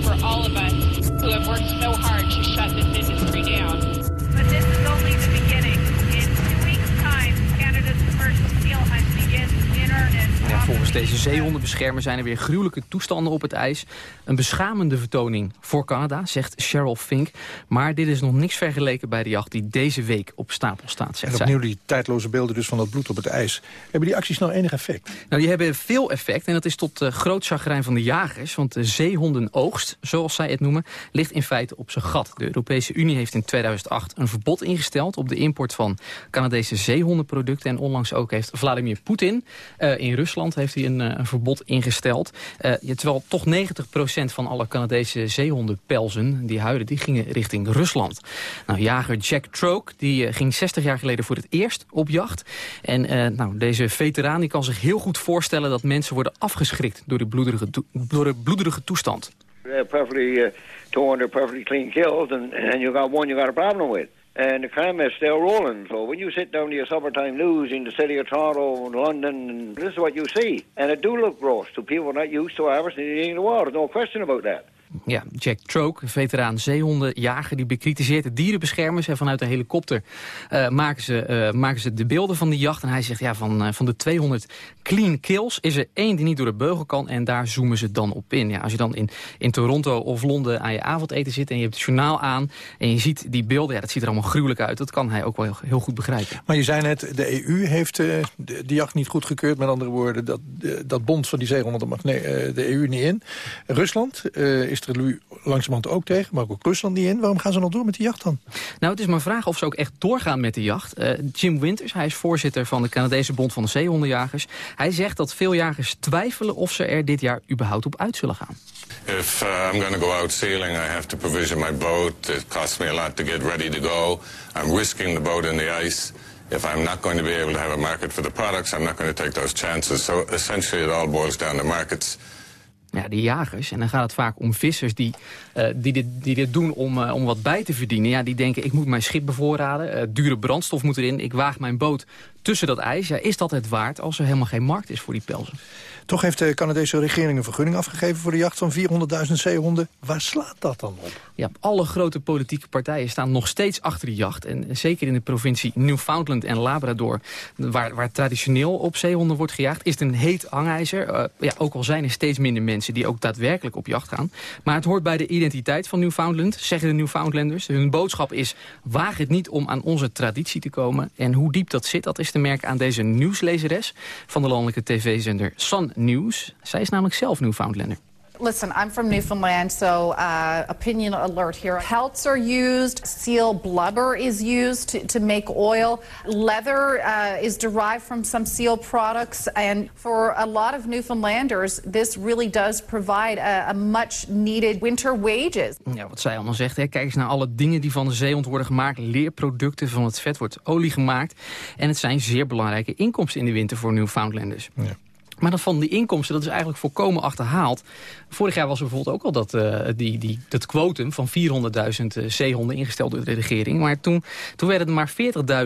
volgens deze zeehondenbeschermer zijn er weer gruwelijke toestanden op het ijs. Een beschamende vertoning voor Canada, zegt Cheryl Fink. Maar dit is nog niks vergeleken bij de jacht die deze week op stapel staat, zegt En opnieuw die tijdloze beelden dus van dat bloed op het ijs. Hebben die acties nou enig effect? Nou, die hebben veel effect en dat is tot uh, groot chagrijn van de jagers. Want de zeehondenoogst, zoals zij het noemen, ligt in feite op zijn gat. De Europese Unie heeft in 2008 een verbod ingesteld... op de import van Canadese zeehondenproducten. En onlangs ook heeft Vladimir Poetin uh, in Rusland heeft hij een, een verbod ingesteld. terwijl toch 90% van alle Canadese zeehondenpelzen, die huiden, die gingen richting Rusland. Nou, jager Jack Troke die, ging 60 jaar geleden voor het eerst op jacht. En nou, deze veteraan die kan zich heel goed voorstellen dat mensen worden afgeschrikt door de bloederige, door de bloederige toestand. Perfectly uh, torn, perfectly clean kills, and, and you got one you got a problem with. And the crime is still rolling. So when you sit down to your summertime news in the city of Toronto and London, this is what you see. And it do look gross to people not used to harvesting in the water. No question about that. Ja, Jack Troke, veteraan zeehondenjager, die bekritiseert de dierenbeschermers. En vanuit de helikopter uh, maken, ze, uh, maken ze de beelden van die jacht. En hij zegt, ja, van, uh, van de 200 clean kills is er één die niet door de beugel kan. En daar zoomen ze dan op in. Ja, als je dan in, in Toronto of Londen aan je avondeten zit en je hebt het journaal aan... en je ziet die beelden, ja, dat ziet er allemaal gruwelijk uit. Dat kan hij ook wel heel, goed begrijpen. Maar je zei net, de EU heeft de, de jacht niet goedgekeurd. Met andere woorden, dat, dat bond van die zeehonden, mag nee, de EU niet in. Rusland is er nu langzamerhand ook tegen, maar ook Rusland niet in. Waarom gaan ze nog door met die jacht dan? Nou, het is maar vraag of ze ook echt doorgaan met de jacht. Uh, Jim Winters, hij is voorzitter van de Canadese Bond van de Zeehondenjagers. Hij zegt dat veel jagers twijfelen of ze er dit jaar überhaupt op uit zullen gaan. If uh, I'm going to go out sailing, I have to provision my boat. It costs me a lot to get ready to go. I'm risking the boat in the ice. If I'm not going to be able to have a market for the products, I'm not going to take those chances. So essentially it all boils down to markets. Ja, die jagers, en dan gaat het vaak om vissers die, uh, die, dit, die dit doen om, uh, om wat bij te verdienen. Ja, die denken, ik moet mijn schip bevoorraden, uh, dure brandstof moet erin, ik waag mijn boot tussen dat ijs. Ja, is dat het waard als er helemaal geen markt is voor die pelzen? Toch heeft de Canadese regering een vergunning afgegeven voor de jacht van 400.000 zeehonden. Waar slaat dat dan op? Ja, alle grote politieke partijen staan nog steeds achter de jacht. En zeker in de provincie Newfoundland en Labrador, waar, waar traditioneel op zeehonden wordt gejaagd, is het een heet hangijzer. Uh, ja, ook al zijn er steeds minder mensen die ook daadwerkelijk op jacht gaan. Maar het hoort bij de identiteit van Newfoundland, zeggen de Newfoundlanders. Hun boodschap is, waag het niet om aan onze traditie te komen. En hoe diep dat zit, dat is te merken aan deze nieuwslezeres van de landelijke tv-zender Sun News. Zij is namelijk zelf Newfoundlander. Listen, I'm from Newfoundland, so uh, opinion alert here. Pelts are used, seal blubber is used to, to make oil. Leather uh, is derived from some seal products. And for a lot of Newfoundlanders, this really does provide a, a much needed winter wages. Ja, wat zij allemaal zegt, hè. kijk eens naar alle dingen die van de zeehond worden gemaakt. Leerproducten, van het vet wordt olie gemaakt. En het zijn zeer belangrijke inkomsten in de winter voor Newfoundlanders. Ja. Maar dat van die inkomsten, dat is eigenlijk volkomen achterhaald. Vorig jaar was er bijvoorbeeld ook al dat, uh, die, die, dat quotum van 400.000 uh, zeehonden ingesteld door de regering. Maar toen, toen werden er maar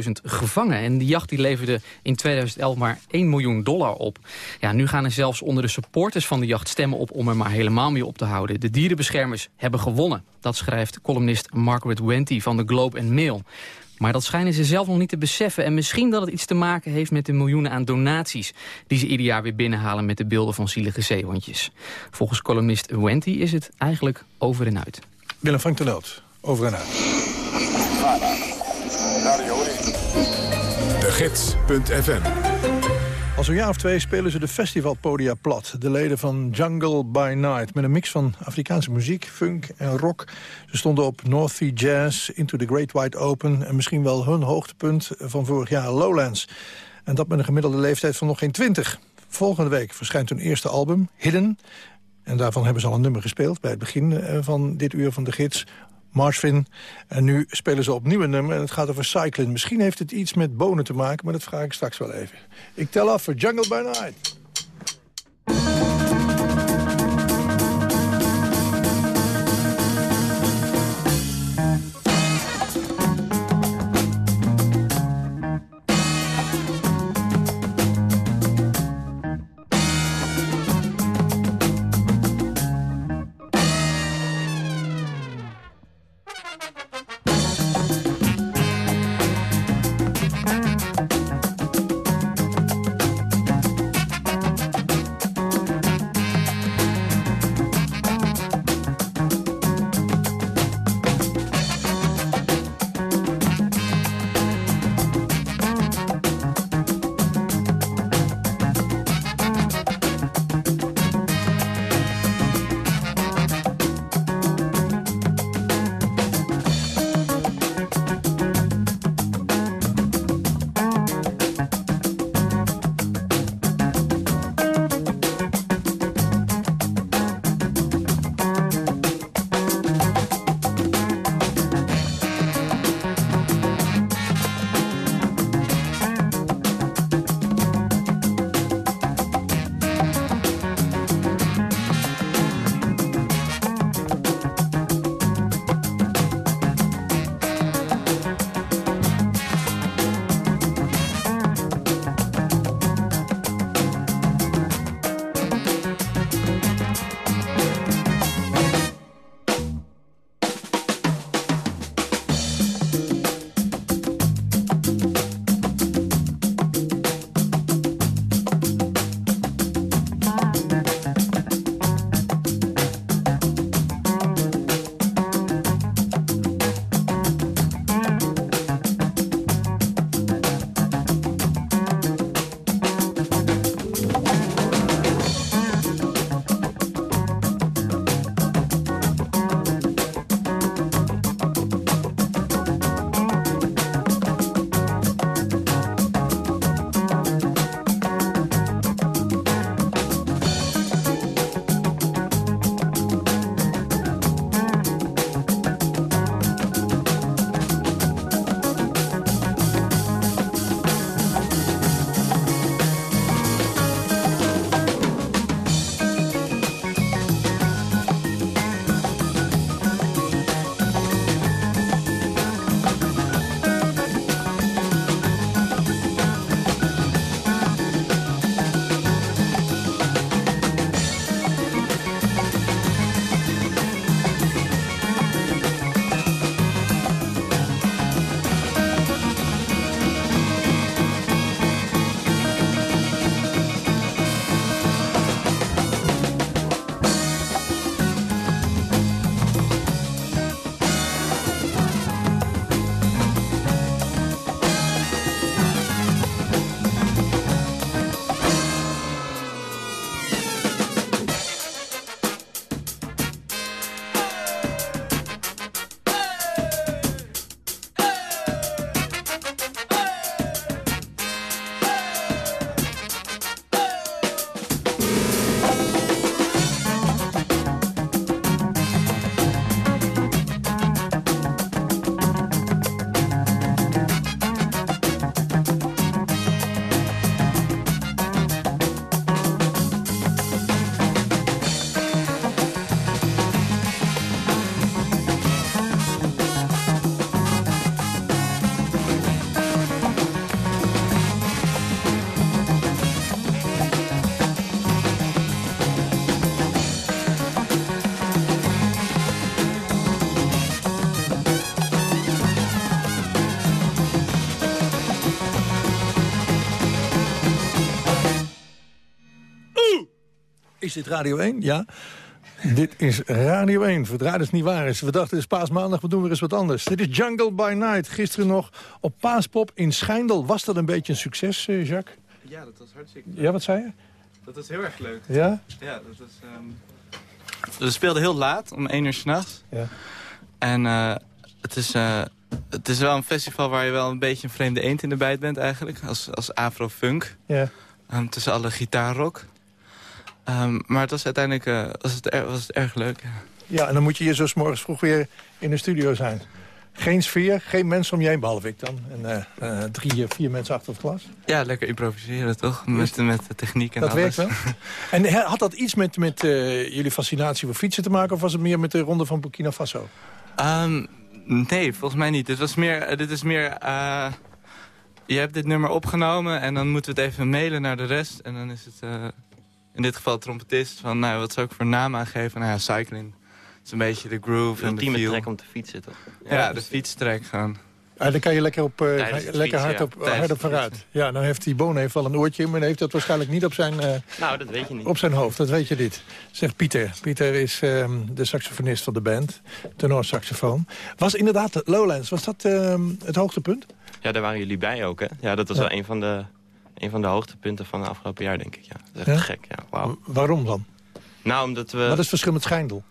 40.000 gevangen. En die jacht die leverde in 2011 maar 1 miljoen dollar op. Ja, nu gaan er zelfs onder de supporters van de jacht stemmen op om er maar helemaal mee op te houden. De dierenbeschermers hebben gewonnen. Dat schrijft columnist Margaret Wenty van de Globe and Mail. Maar dat schijnen ze zelf nog niet te beseffen. En misschien dat het iets te maken heeft met de miljoenen aan donaties... die ze ieder jaar weer binnenhalen met de beelden van zielige zeehondjes. Volgens columnist Wenty is het eigenlijk over en uit. Willem van Tenoot, over en uit. De Gids.fm Al zo'n jaar of twee spelen ze de festivalpodia plat. De leden van Jungle by Night. Met een mix van Afrikaanse muziek, funk en rock. Ze stonden op North Sea Jazz, Into the Great Wide Open... en misschien wel hun hoogtepunt van vorig jaar, Lowlands. En dat met een gemiddelde leeftijd van nog geen twintig. Volgende week verschijnt hun eerste album, Hidden. En daarvan hebben ze al een nummer gespeeld... bij het begin van dit uur van de gids. Marshvin. En nu spelen ze opnieuw een nummer en het gaat over cycling. Misschien heeft het iets met bonen te maken, maar dat vraag ik straks wel even. Ik tel af voor Jungle by Night. Dit Radio 1? Ja. Dit is Radio 1. Verdraai het niet waar is. We dachten, het is paasmaandag, we doen weer eens wat anders. Dit is Jungle by Night. Gisteren nog op Paaspop in Schijndel. Was dat een beetje een succes, eh, Jacques? Ja, dat was hartstikke Ja, wat zei je? Dat was heel erg leuk. Ja? Ja, dat was... ehm, We speelden heel laat, om 1 uur s'nachts. Ja. En eh, het, is, eh, het is wel een festival waar je wel een beetje een vreemde eend in de bijt bent eigenlijk. Als, als afro-funk. Ja. Ehm, tussen alle gitaarrock. Ehm, maar het was uiteindelijk eh, was het, er- was het erg leuk. ja. Ja, en dan moet je hier zo 's morgens vroeg weer in de studio zijn. Geen sfeer, geen mensen om je heen, behalve ik dan. En eh, eh, drie, vier mensen achter het glas. Ja, lekker improviseren toch? Met, met de techniek en dat alles. werkt wel. En had dat iets met, met jullie fascinatie voor fietsen te maken... of was het meer met de ronde van Burkina Faso? Ehm, nee, volgens mij niet. Dit, was meer, dit is meer... je hebt dit nummer opgenomen en dan moeten we het even mailen naar de rest. En dan is het in dit geval trompetist van... Nou, wat zou ik voor naam aangeven? Nou ja, cycling. Het is een beetje de groove en de feel. trek om te fietsen, toch? Ja, de fietstrek gewoon. Ah, dan kan je lekker, op, eh, lekker hard, op. Tijdens hard op vooruit. Ja, nou heeft die Boon heeft wel een oortje in... maar hij heeft dat waarschijnlijk niet op zijn, eh, Nou, dat weet je niet. op zijn hoofd. Dat weet je niet. Zegt Pieter. Pieter is ehm, de saxofonist van de band. Tenorsaxofoon. Was inderdaad de Lowlands, was dat ehm, het hoogtepunt? Ja, daar waren jullie bij ook, hè? Ja, dat was Ja. wel een van, de, een van de hoogtepunten van het afgelopen jaar, denk ik. Ja, dat is echt gek, ja. Wauw. Waarom dan? Nou, omdat we... Wat is het verschil met Schijndel?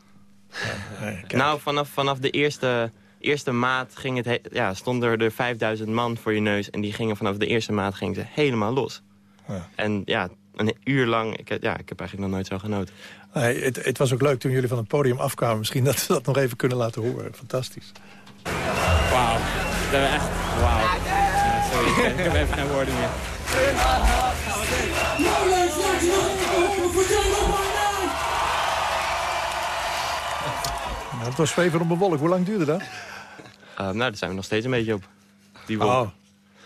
Nou, vanaf, vanaf de eerste, eerste maat ging het he- ja, stonden er 5000 man voor je neus. En die gingen vanaf de eerste maat gingen ze helemaal los. Ja. En ja, een uur lang, ik, heb- ja, ik heb eigenlijk nog nooit zo genoten. Nee, het, het was ook leuk toen jullie van het podium afkwamen. Misschien dat we dat nog even kunnen laten horen. Fantastisch. Wauw. Dat hebben we echt... Wauw. Ja, sorry, ik heb even geen woorden meer. Nou, het was zweven op een wolk. Hoe lang duurde dat? Eh, nou, daar zijn we nog steeds een beetje op. Die wolk. Oh,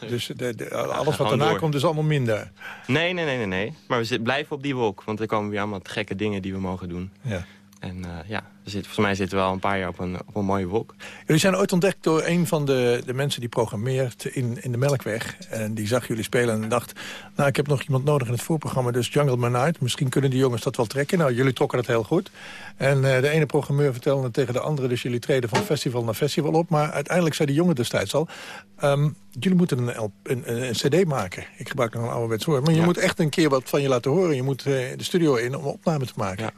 dus de, de- alles wat daarna door. komt is allemaal minder. Nee, nee, nee, nee, nee. Maar we zit, blijven op die wolk. Want er komen weer allemaal gekke dingen die we mogen doen. Ja. En eh, ja, volgens mij zitten we al een paar jaar op een, op een mooie wolk. Jullie zijn ooit ontdekt door een van de, de mensen die programmeert in, in de Melkweg. En die zag jullie spelen en dacht... nou, ik heb nog iemand nodig in het voorprogramma, dus Jungle Man Night. Misschien kunnen die jongens dat wel trekken. Nou, jullie trokken dat heel goed. En eh, de ene programmeur vertelde het tegen de andere... dus jullie treden van festival naar festival op. Maar uiteindelijk zei de jongen destijds al... ehm, jullie moeten een, LP een, een, cd maken. Ik gebruik nog een ouderwets woord. Maar je Ja. moet echt een keer wat van je laten horen. Je moet eh, de studio in om opname te maken.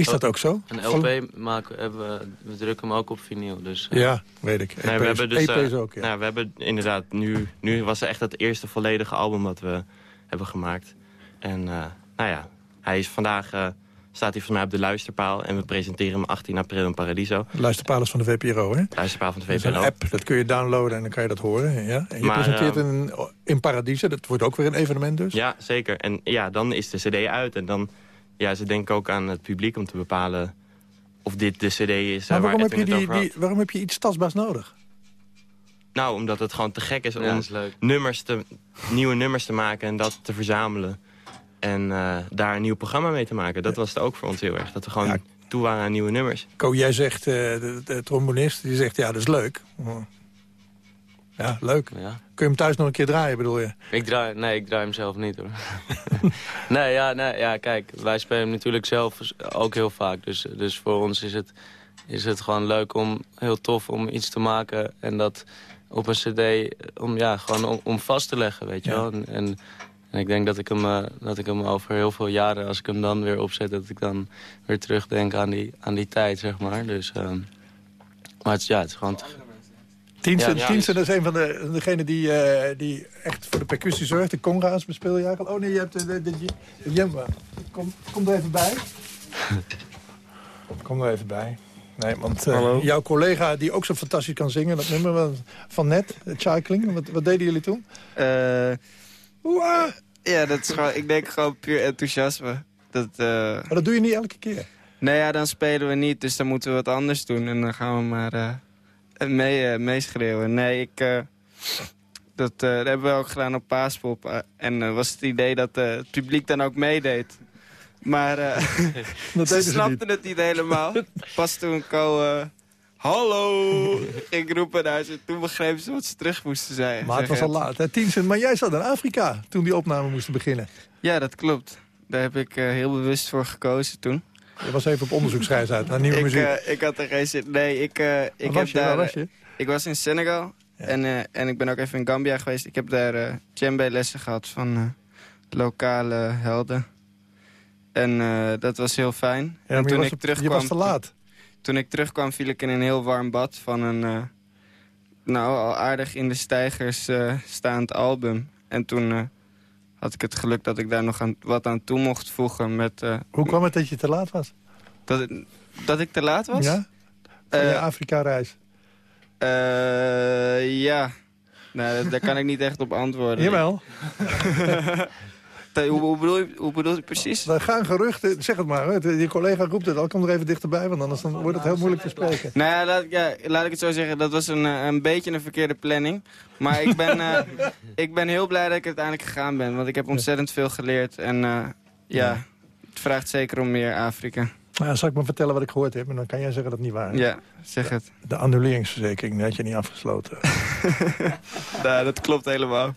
Is dat ook zo? Een Van- LP maken, hebben we, we drukken hem ook op vinyl. Dus, eh, Ja, weet ik. Nee, we EP's hebben dus, eh, EP's ook, ja. nou, we hebben inderdaad nu, nu was het echt het eerste volledige album dat we hebben gemaakt. En eh, nou ja, hij is vandaag eh, staat hij voor mij op de luisterpaal en we presenteren hem 18 april in Paradiso. Luisterpaal is van de VPRO, hè? Luisterpaal van de Dat is een VPRO. app, dat kun je downloaden en dan kan je dat horen. Ja? En je Maar, presenteert eh, in, in Paradiso, dat wordt ook weer een evenement dus. Ja, zeker. En ja, dan is de cd uit en dan ja, ze denken ook aan het publiek om te bepalen of dit de cd is. maar waar waarom heb, je die, die, waarom heb je iets tastbaars nodig? Nou, omdat het gewoon te gek is Ja, om is nummers te, nieuwe nummers te maken en dat te verzamelen. En eh, daar een nieuw programma mee te maken. Dat was het ook voor ons heel erg. Dat we gewoon toe waren aan nieuwe nummers. Ko, jij zegt, eh, de, de trombonist, die zegt, ja, dat is leuk. Ja, leuk. Ja. Kun je hem thuis nog een keer draaien, bedoel je? Ik draai, nee, ik draai hem zelf niet hoor. nee, ja, nee, ja, kijk, wij spelen hem natuurlijk zelf ook heel vaak. Dus, dus voor ons is het, is het gewoon leuk om, heel tof om iets te maken. En dat op een cd, om, ja, gewoon om, om vast te leggen, weet je Ja. wel. En, en, en ik denk dat ik, hem, eh, dat ik hem over heel veel jaren, als ik hem dan weer opzet... dat ik dan weer terugdenk aan die, aan die tijd, zeg maar. Dus, ehm, maar het, ja, het is gewoon... Tienste, Ja, is een van de, degenen die, eh, die echt voor de percussie zorgt. De conga's bespeel je eigenlijk. Oh nee, je hebt de, de, de, de Jemba. Kom, kom er even bij. kom er even bij. Nee, want eh, jouw collega die ook zo fantastisch kan zingen, dat nummer van- van net, Cycling, wat, wat deden jullie toen? Eh, ja, dat is gewoon, ik denk gewoon puur enthousiasme. Dat, eh, Maar dat doe je niet elke keer. Nee, ja, dan spelen we niet, dus dan moeten we wat anders doen. En dan gaan we maar eh, mee, eh, meeschreeuwen. Nee, ik... eh, dat, eh, dat hebben we ook gedaan op Paaspop. en was het idee dat het publiek dan ook meedeed. Maar Dat ze snapten het niet helemaal. Pas toen eh, Hallo! ging roepen naar ze. Toen begrepen ze wat ze terug moesten zeggen. Maar het was al laat, hè, Tienste. Maar jij zat in Afrika toen die opname moesten beginnen. Ja, dat klopt. Daar heb ik heel bewust voor gekozen toen. Je was even op onderzoeksreis uit naar nieuwe ik, muziek. eh, ik had er geen zin... Nee, ik, eh, ik heb je? daar... Waar was je? Ik was in Senegal. En, eh, en ik ben ook even in Gambia geweest. Ik heb daar eh djembe lessen gehad van eh, lokale helden. En eh, dat was heel fijn. Ja, en toen was ik terugkwam, je was te laat. Toen ik terugkwam viel ik in een heel warm bad van een... eh, nou, al aardig in de stijgers eh, staand album. En toen eh, had ik het geluk dat ik daar nog aan, wat aan toe mocht voegen met... eh, Hoe kwam het dat je te laat was? dat, het- dat ik te laat was? Ja? Van je Eh, Afrika-reis. Eh, ja. Nou, daar kan ik niet echt op antwoorden. Jawel. hoe, hoe, bedoel je, hoe bedoel je precies? Er gaan geruchten, zeg het maar. hè. Je collega roept het al, kom er even dichterbij, want anders dan wordt het heel moeilijk te spreken. Nou ja laat, ja, laat ik het zo zeggen. Dat was een, eh, een beetje een verkeerde planning. Maar ik ben, eh, ik ben heel blij dat ik uiteindelijk gegaan ben. Want ik heb ontzettend veel geleerd. En eh, ja, het vraagt zeker om meer Afrika. Nou, zal ik maar vertellen wat ik gehoord heb en dan kan jij zeggen dat het niet waar is. Ja, zeg het. De annuleringsverzekering, die had je niet afgesloten. Nou, dat klopt helemaal.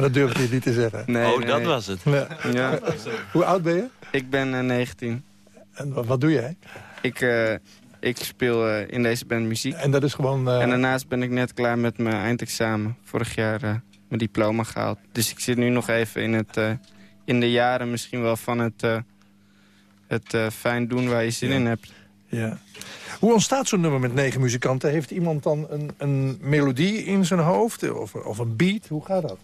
Maar dat durfde je niet te zeggen. Nee, Oh, nee, dat was het. Ja. Ja. Hoe oud ben je? Ik ben eh, 19. En wat, wat doe jij? Ik, eh, ik speel eh, in deze band muziek. En dat is gewoon... eh, En daarnaast ben ik net klaar met mijn eindexamen. Vorig jaar eh, mijn diploma gehaald. Dus ik zit nu nog even in, het, eh, in de jaren misschien wel van het, eh, het eh, fijn doen waar je zin in hebt. Ja. Hoe ontstaat zo'n nummer met negen muzikanten? Heeft iemand dan een, een melodie in zijn hoofd of, of een beat? Hoe gaat dat?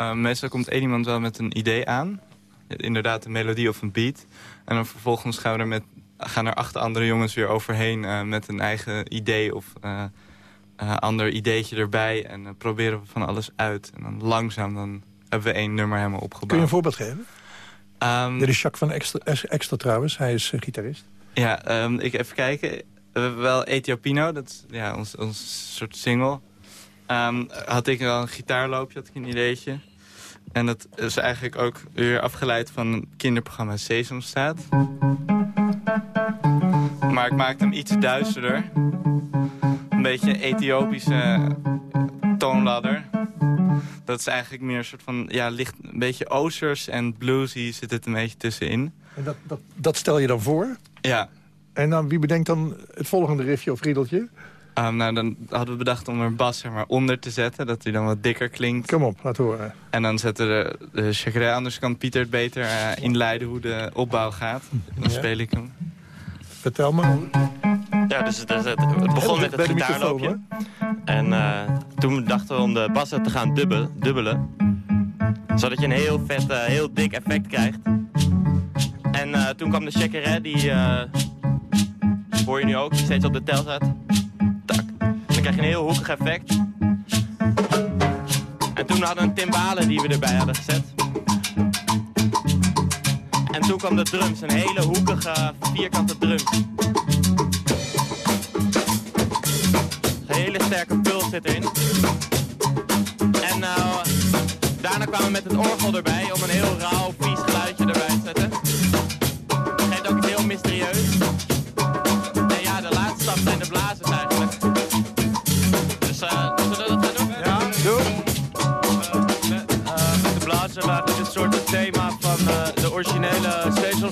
Uh, meestal komt één iemand wel met een idee aan. Inderdaad, een melodie of een beat. En dan vervolgens gaan, we er met, gaan er acht andere jongens weer overheen... eh, met een eigen idee of uh, uh, ander ideetje erbij. En proberen we van alles uit. En dan langzaam dan hebben we één nummer helemaal opgebouwd. Kun je een voorbeeld geven? Um, Dit is Jacques van Extra, Extra trouwens. Hij is gitarist. Ja, um, ik even kijken. We hebben wel Ethiopiano, dat is ja, ons, ons soort single. Um, had ik wel een gitaarloopje, had ik een ideetje. En dat is eigenlijk ook weer afgeleid van het kinderprogramma Sesamstraat. Maar ik maakte hem iets duisterder. Een beetje Ethiopische toonladder. Dat is eigenlijk meer een soort van, ja, licht een beetje Oosters en bluesy zit het een beetje tussenin. En dat, dat, dat stel je dan voor? Ja. En dan, wie bedenkt dan het volgende riffje of riedeltje? Um, nou, dan hadden we bedacht om er bas zeg maar, onder te zetten, dat hij dan wat dikker klinkt. Kom op, laat horen. En dan zetten de, de chagrijn, anders kan Pieter het beter uh, inleiden hoe de opbouw gaat. Dan ja. speel ik hem. Vertel me. Ja, dus het, het, het begon met het gitaarloopje. En uh, toen dachten we om de bassen te gaan dubbelen, dubbelen. Zodat je een heel vet, uh, heel dik effect krijgt. En uh, toen kwam de chagrijn, die hoor je nu ook, die steeds op de tel zat. Dan krijg je een heel hoekig effect. En toen hadden we een timbalen die we erbij hadden gezet. En toen kwam de drums, een hele hoekige, vierkante drums. Een hele sterke puls zit erin. En nou, daarna kwamen we met het orgel erbij om een heel rauw, vies geluidje erbij te zetten.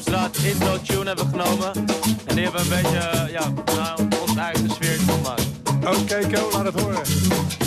Sesamstraat intro tune hebben genomen. En die hebben we een beetje, ja, nou, ons eigen sfeer gemaakt. Oké, okay, Ko, laat het horen.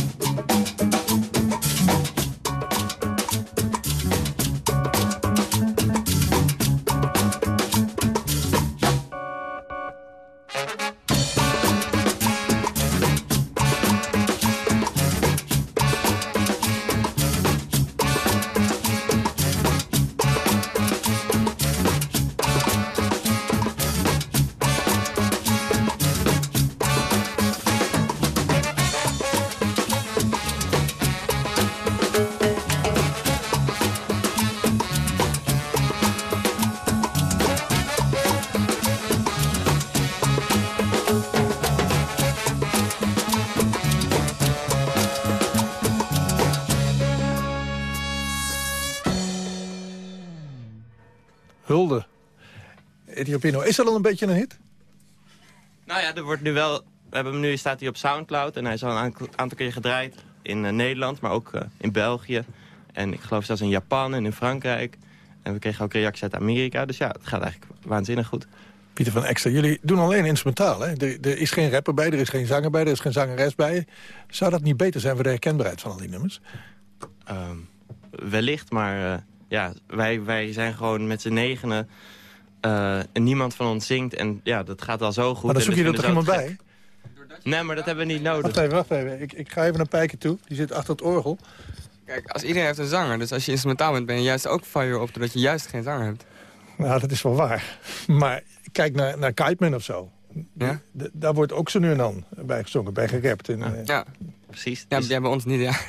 Ethiopiano. Is dat al een beetje een hit? Nou ja, er wordt nu wel... We hebben hem nu, staat hij op Soundcloud en hij is al een aantal keer gedraaid in uh, Nederland, maar ook uh, in België. En ik geloof zelfs in Japan en in Frankrijk. En we kregen ook reacties uit Amerika. Dus ja, het gaat eigenlijk waanzinnig goed. Pieter van Extra, jullie doen alleen instrumentaal, hè? Er, er is geen rapper bij, er is geen zanger bij, er is geen zangeres bij. Zou dat niet beter zijn voor de herkenbaarheid van al die nummers? Ehm, wellicht, maar eh, ja, wij, wij zijn gewoon met z'n negenen. Eh, en niemand van ons zingt. En ja, dat gaat al zo goed. Maar dan zoek je dat er toch iemand bij? Nee, maar dat hebben we niet nodig. Wacht even, wacht even. Ik, ik ga even naar Pijker toe. Die zit achter het orgel. Kijk, als iedereen heeft een zanger, dus als je instrumentaal bent... ben je juist ook fire op, doordat je juist geen zanger hebt. Nou, dat is wel waar. Maar kijk naar, naar Kiteman of zo. Ja? Daar wordt ook zo nu en dan bij gezongen, bij gerapt. En, eh, Ja, precies. Ja, bij ons niet, ja.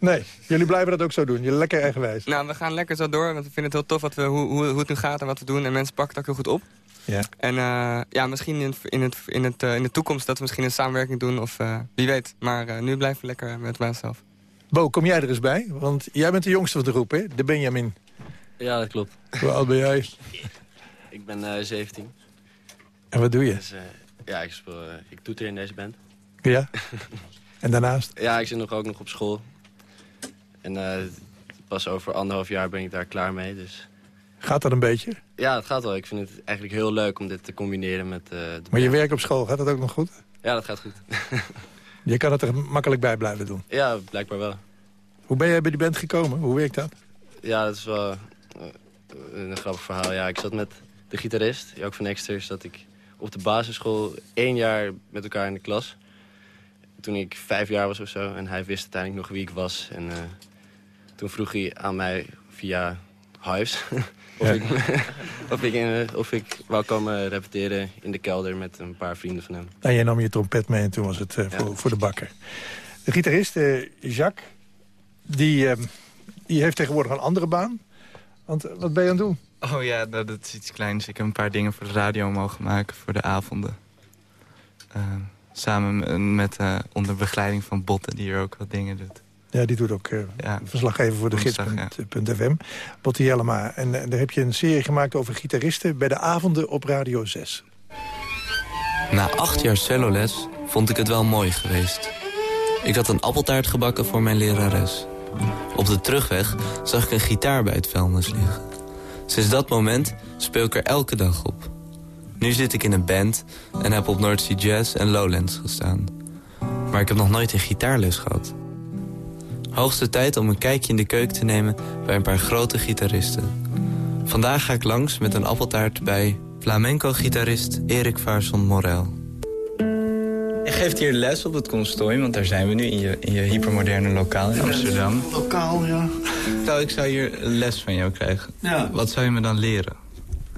Nee, jullie blijven dat ook zo doen. Jullie lekker eigenwijs. Nou, we gaan lekker zo door, want we vinden het heel tof wat we, hoe, hoe, hoe het nu gaat en wat we doen. En mensen pakken het ook heel goed op. Ja. En eh, ja, misschien in, in, het, in, het, eh, in de toekomst dat we misschien een samenwerking doen. Of eh, wie weet. Maar eh, nu blijven we lekker met onszelf. Bo, kom jij er eens bij? Want jij bent de jongste van de groep, hè? De Benjamin. Ja, dat klopt. Hoe oud ben jij? Ik ben eh 17. En wat doe je? Dus, eh, ja, ik, speel, ik toeter in deze band. Ja? En daarnaast? Ja, ik zit nog ook nog op school. En eh, pas over anderhalf jaar ben ik daar klaar mee. Dus Gaat dat een beetje? ja, het gaat wel. Ik vind het eigenlijk heel leuk om dit te combineren met eh, de Maar je werk op school, gaat dat ook nog goed? Ja, dat gaat goed. Je kan het er makkelijk bij blijven doen. ja, blijkbaar wel. Hoe ben jij bij die band gekomen? Hoe werkt dat? Ja, dat is wel eh, een grappig verhaal. Ja, ik zat met de gitarist, Jook van Exter, zat ik op de basisschool één jaar met elkaar in de klas. Toen ik vijf jaar was of zo. En hij wist uiteindelijk nog wie ik was. En toen vroeg hij aan mij via Hives of, Ja. ik, of, ik in, eh, of ik wou komen repeteren in de kelder met een paar vrienden van hem. En jij nam je trompet mee en toen was het eh, voor, voor de bakker. De gitarist, eh, Jacques, die, eh, die heeft tegenwoordig een andere baan. Want wat ben je aan het doen? Oh ja, nou, dat is iets kleins. Ik heb een paar dingen voor de radio mogen maken voor de avonden. Samen met, eh, onder begeleiding van Botte, die hier ook wat dingen doet. Ja, die doet ook Ja, verslaggever voor de gids.fm. Botti Jellema. En daar heb je een serie gemaakt over gitaristen... bij de avonden op Radio 6. Na acht jaar celloles vond ik het wel mooi geweest. Ik had een appeltaart gebakken voor mijn lerares. Op de terugweg zag ik een gitaar bij het vuilnis liggen. Sinds dat moment speel ik er elke dag op. Nu zit ik in een band en heb op North Sea Jazz en Lowlands gestaan. Maar ik heb nog nooit een gitaarles gehad. Hoogste tijd om een kijkje in de keuken te nemen bij een paar grote gitaristen. Vandaag ga ik langs met een appeltaart bij flamenco-gitarist Erik Vaarson Morel. Je geeft hier les op het consortium, want daar zijn we nu in je, in je hypermoderne lokaal in Amsterdam. Lokaal, ja. Stel, ik zou hier les van jou krijgen. Ja. Wat zou je me dan leren?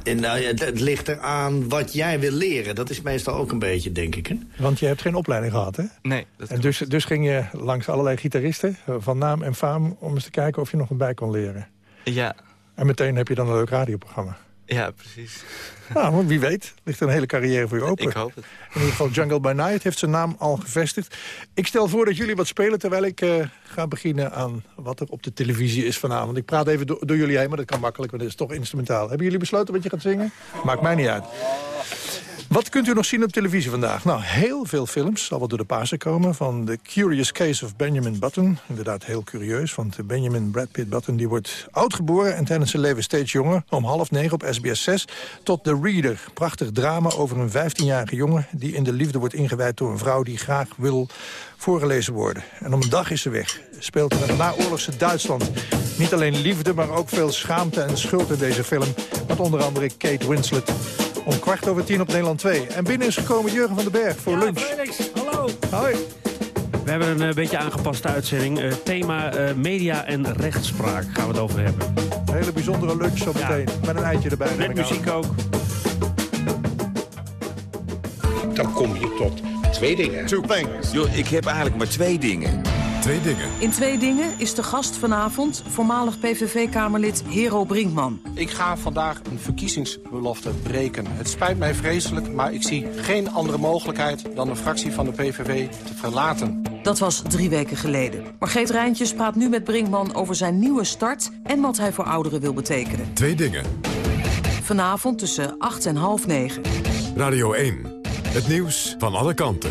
En nou, ja, het, ligt eraan wat jij wil leren. Dat is meestal ook een beetje, denk ik. Hè? Want je hebt geen opleiding gehad, hè? Nee. en dus, dus ging je langs allerlei gitaristen eh, van naam en faam... om eens te kijken of je nog wat bij kon leren. Ja, En meteen heb je dan een leuk radioprogramma. Ja precies. Nou, wie weet, ligt er een hele carrière voor je open. Ik hoop het. In ieder geval Jungle by Night heeft zijn naam al gevestigd. Ik stel voor dat jullie wat spelen terwijl ik eh, ga beginnen aan wat er op de televisie is vanavond. Ik praat even door, door jullie heen, maar dat kan makkelijk, want het is toch instrumentaal. Hebben jullie besloten wat je gaat zingen? Maakt mij niet uit. Wat kunt u nog zien op televisie vandaag? Nou, heel veel films, zal wel door de Pasen komen... van The Curious Case of Benjamin Button. Inderdaad heel curieus, want Benjamin Brad Pitt Button... die wordt oud geboren en tijdens zijn leven steeds jonger. Om half negen op SBS 6 tot The Reader. Prachtig drama over een 15-jarige jongen... die in de liefde wordt ingewijd door een vrouw die graag wil voorgelezen worden. En om een dag is ze weg. Speelt er een naoorlogse Duitsland. Niet alleen liefde, maar ook veel schaamte en schuld in deze film. Met onder andere Kate Winslet. Om kwart over tien op Nederland 2. En binnen is gekomen Jurgen van den Berg voor lunch. Felix, hallo. Hoi. We hebben een eh, beetje aangepaste uitzending. Eh, thema eh, media en rechtspraak gaan we het over hebben. Een hele bijzondere lunch zo meteen. Met een eitje erbij. Met muziek ook. Dan kom je tot twee dingen. Two things. Yo, ik heb eigenlijk maar twee dingen. Twee dingen. In Twee Dingen is de gast vanavond voormalig PVV-kamerlid Hero Brinkman. Ik ga vandaag een verkiezingsbelofte breken. Het spijt mij vreselijk, maar ik zie geen andere mogelijkheid... dan de fractie van de PVV te verlaten. Dat was drie weken geleden. Margreet Rijntjes praat nu met Brinkman over zijn nieuwe start... en wat hij voor ouderen wil betekenen. Twee dingen. Vanavond tussen 8 en half negen. Radio 1. Het nieuws van alle kanten.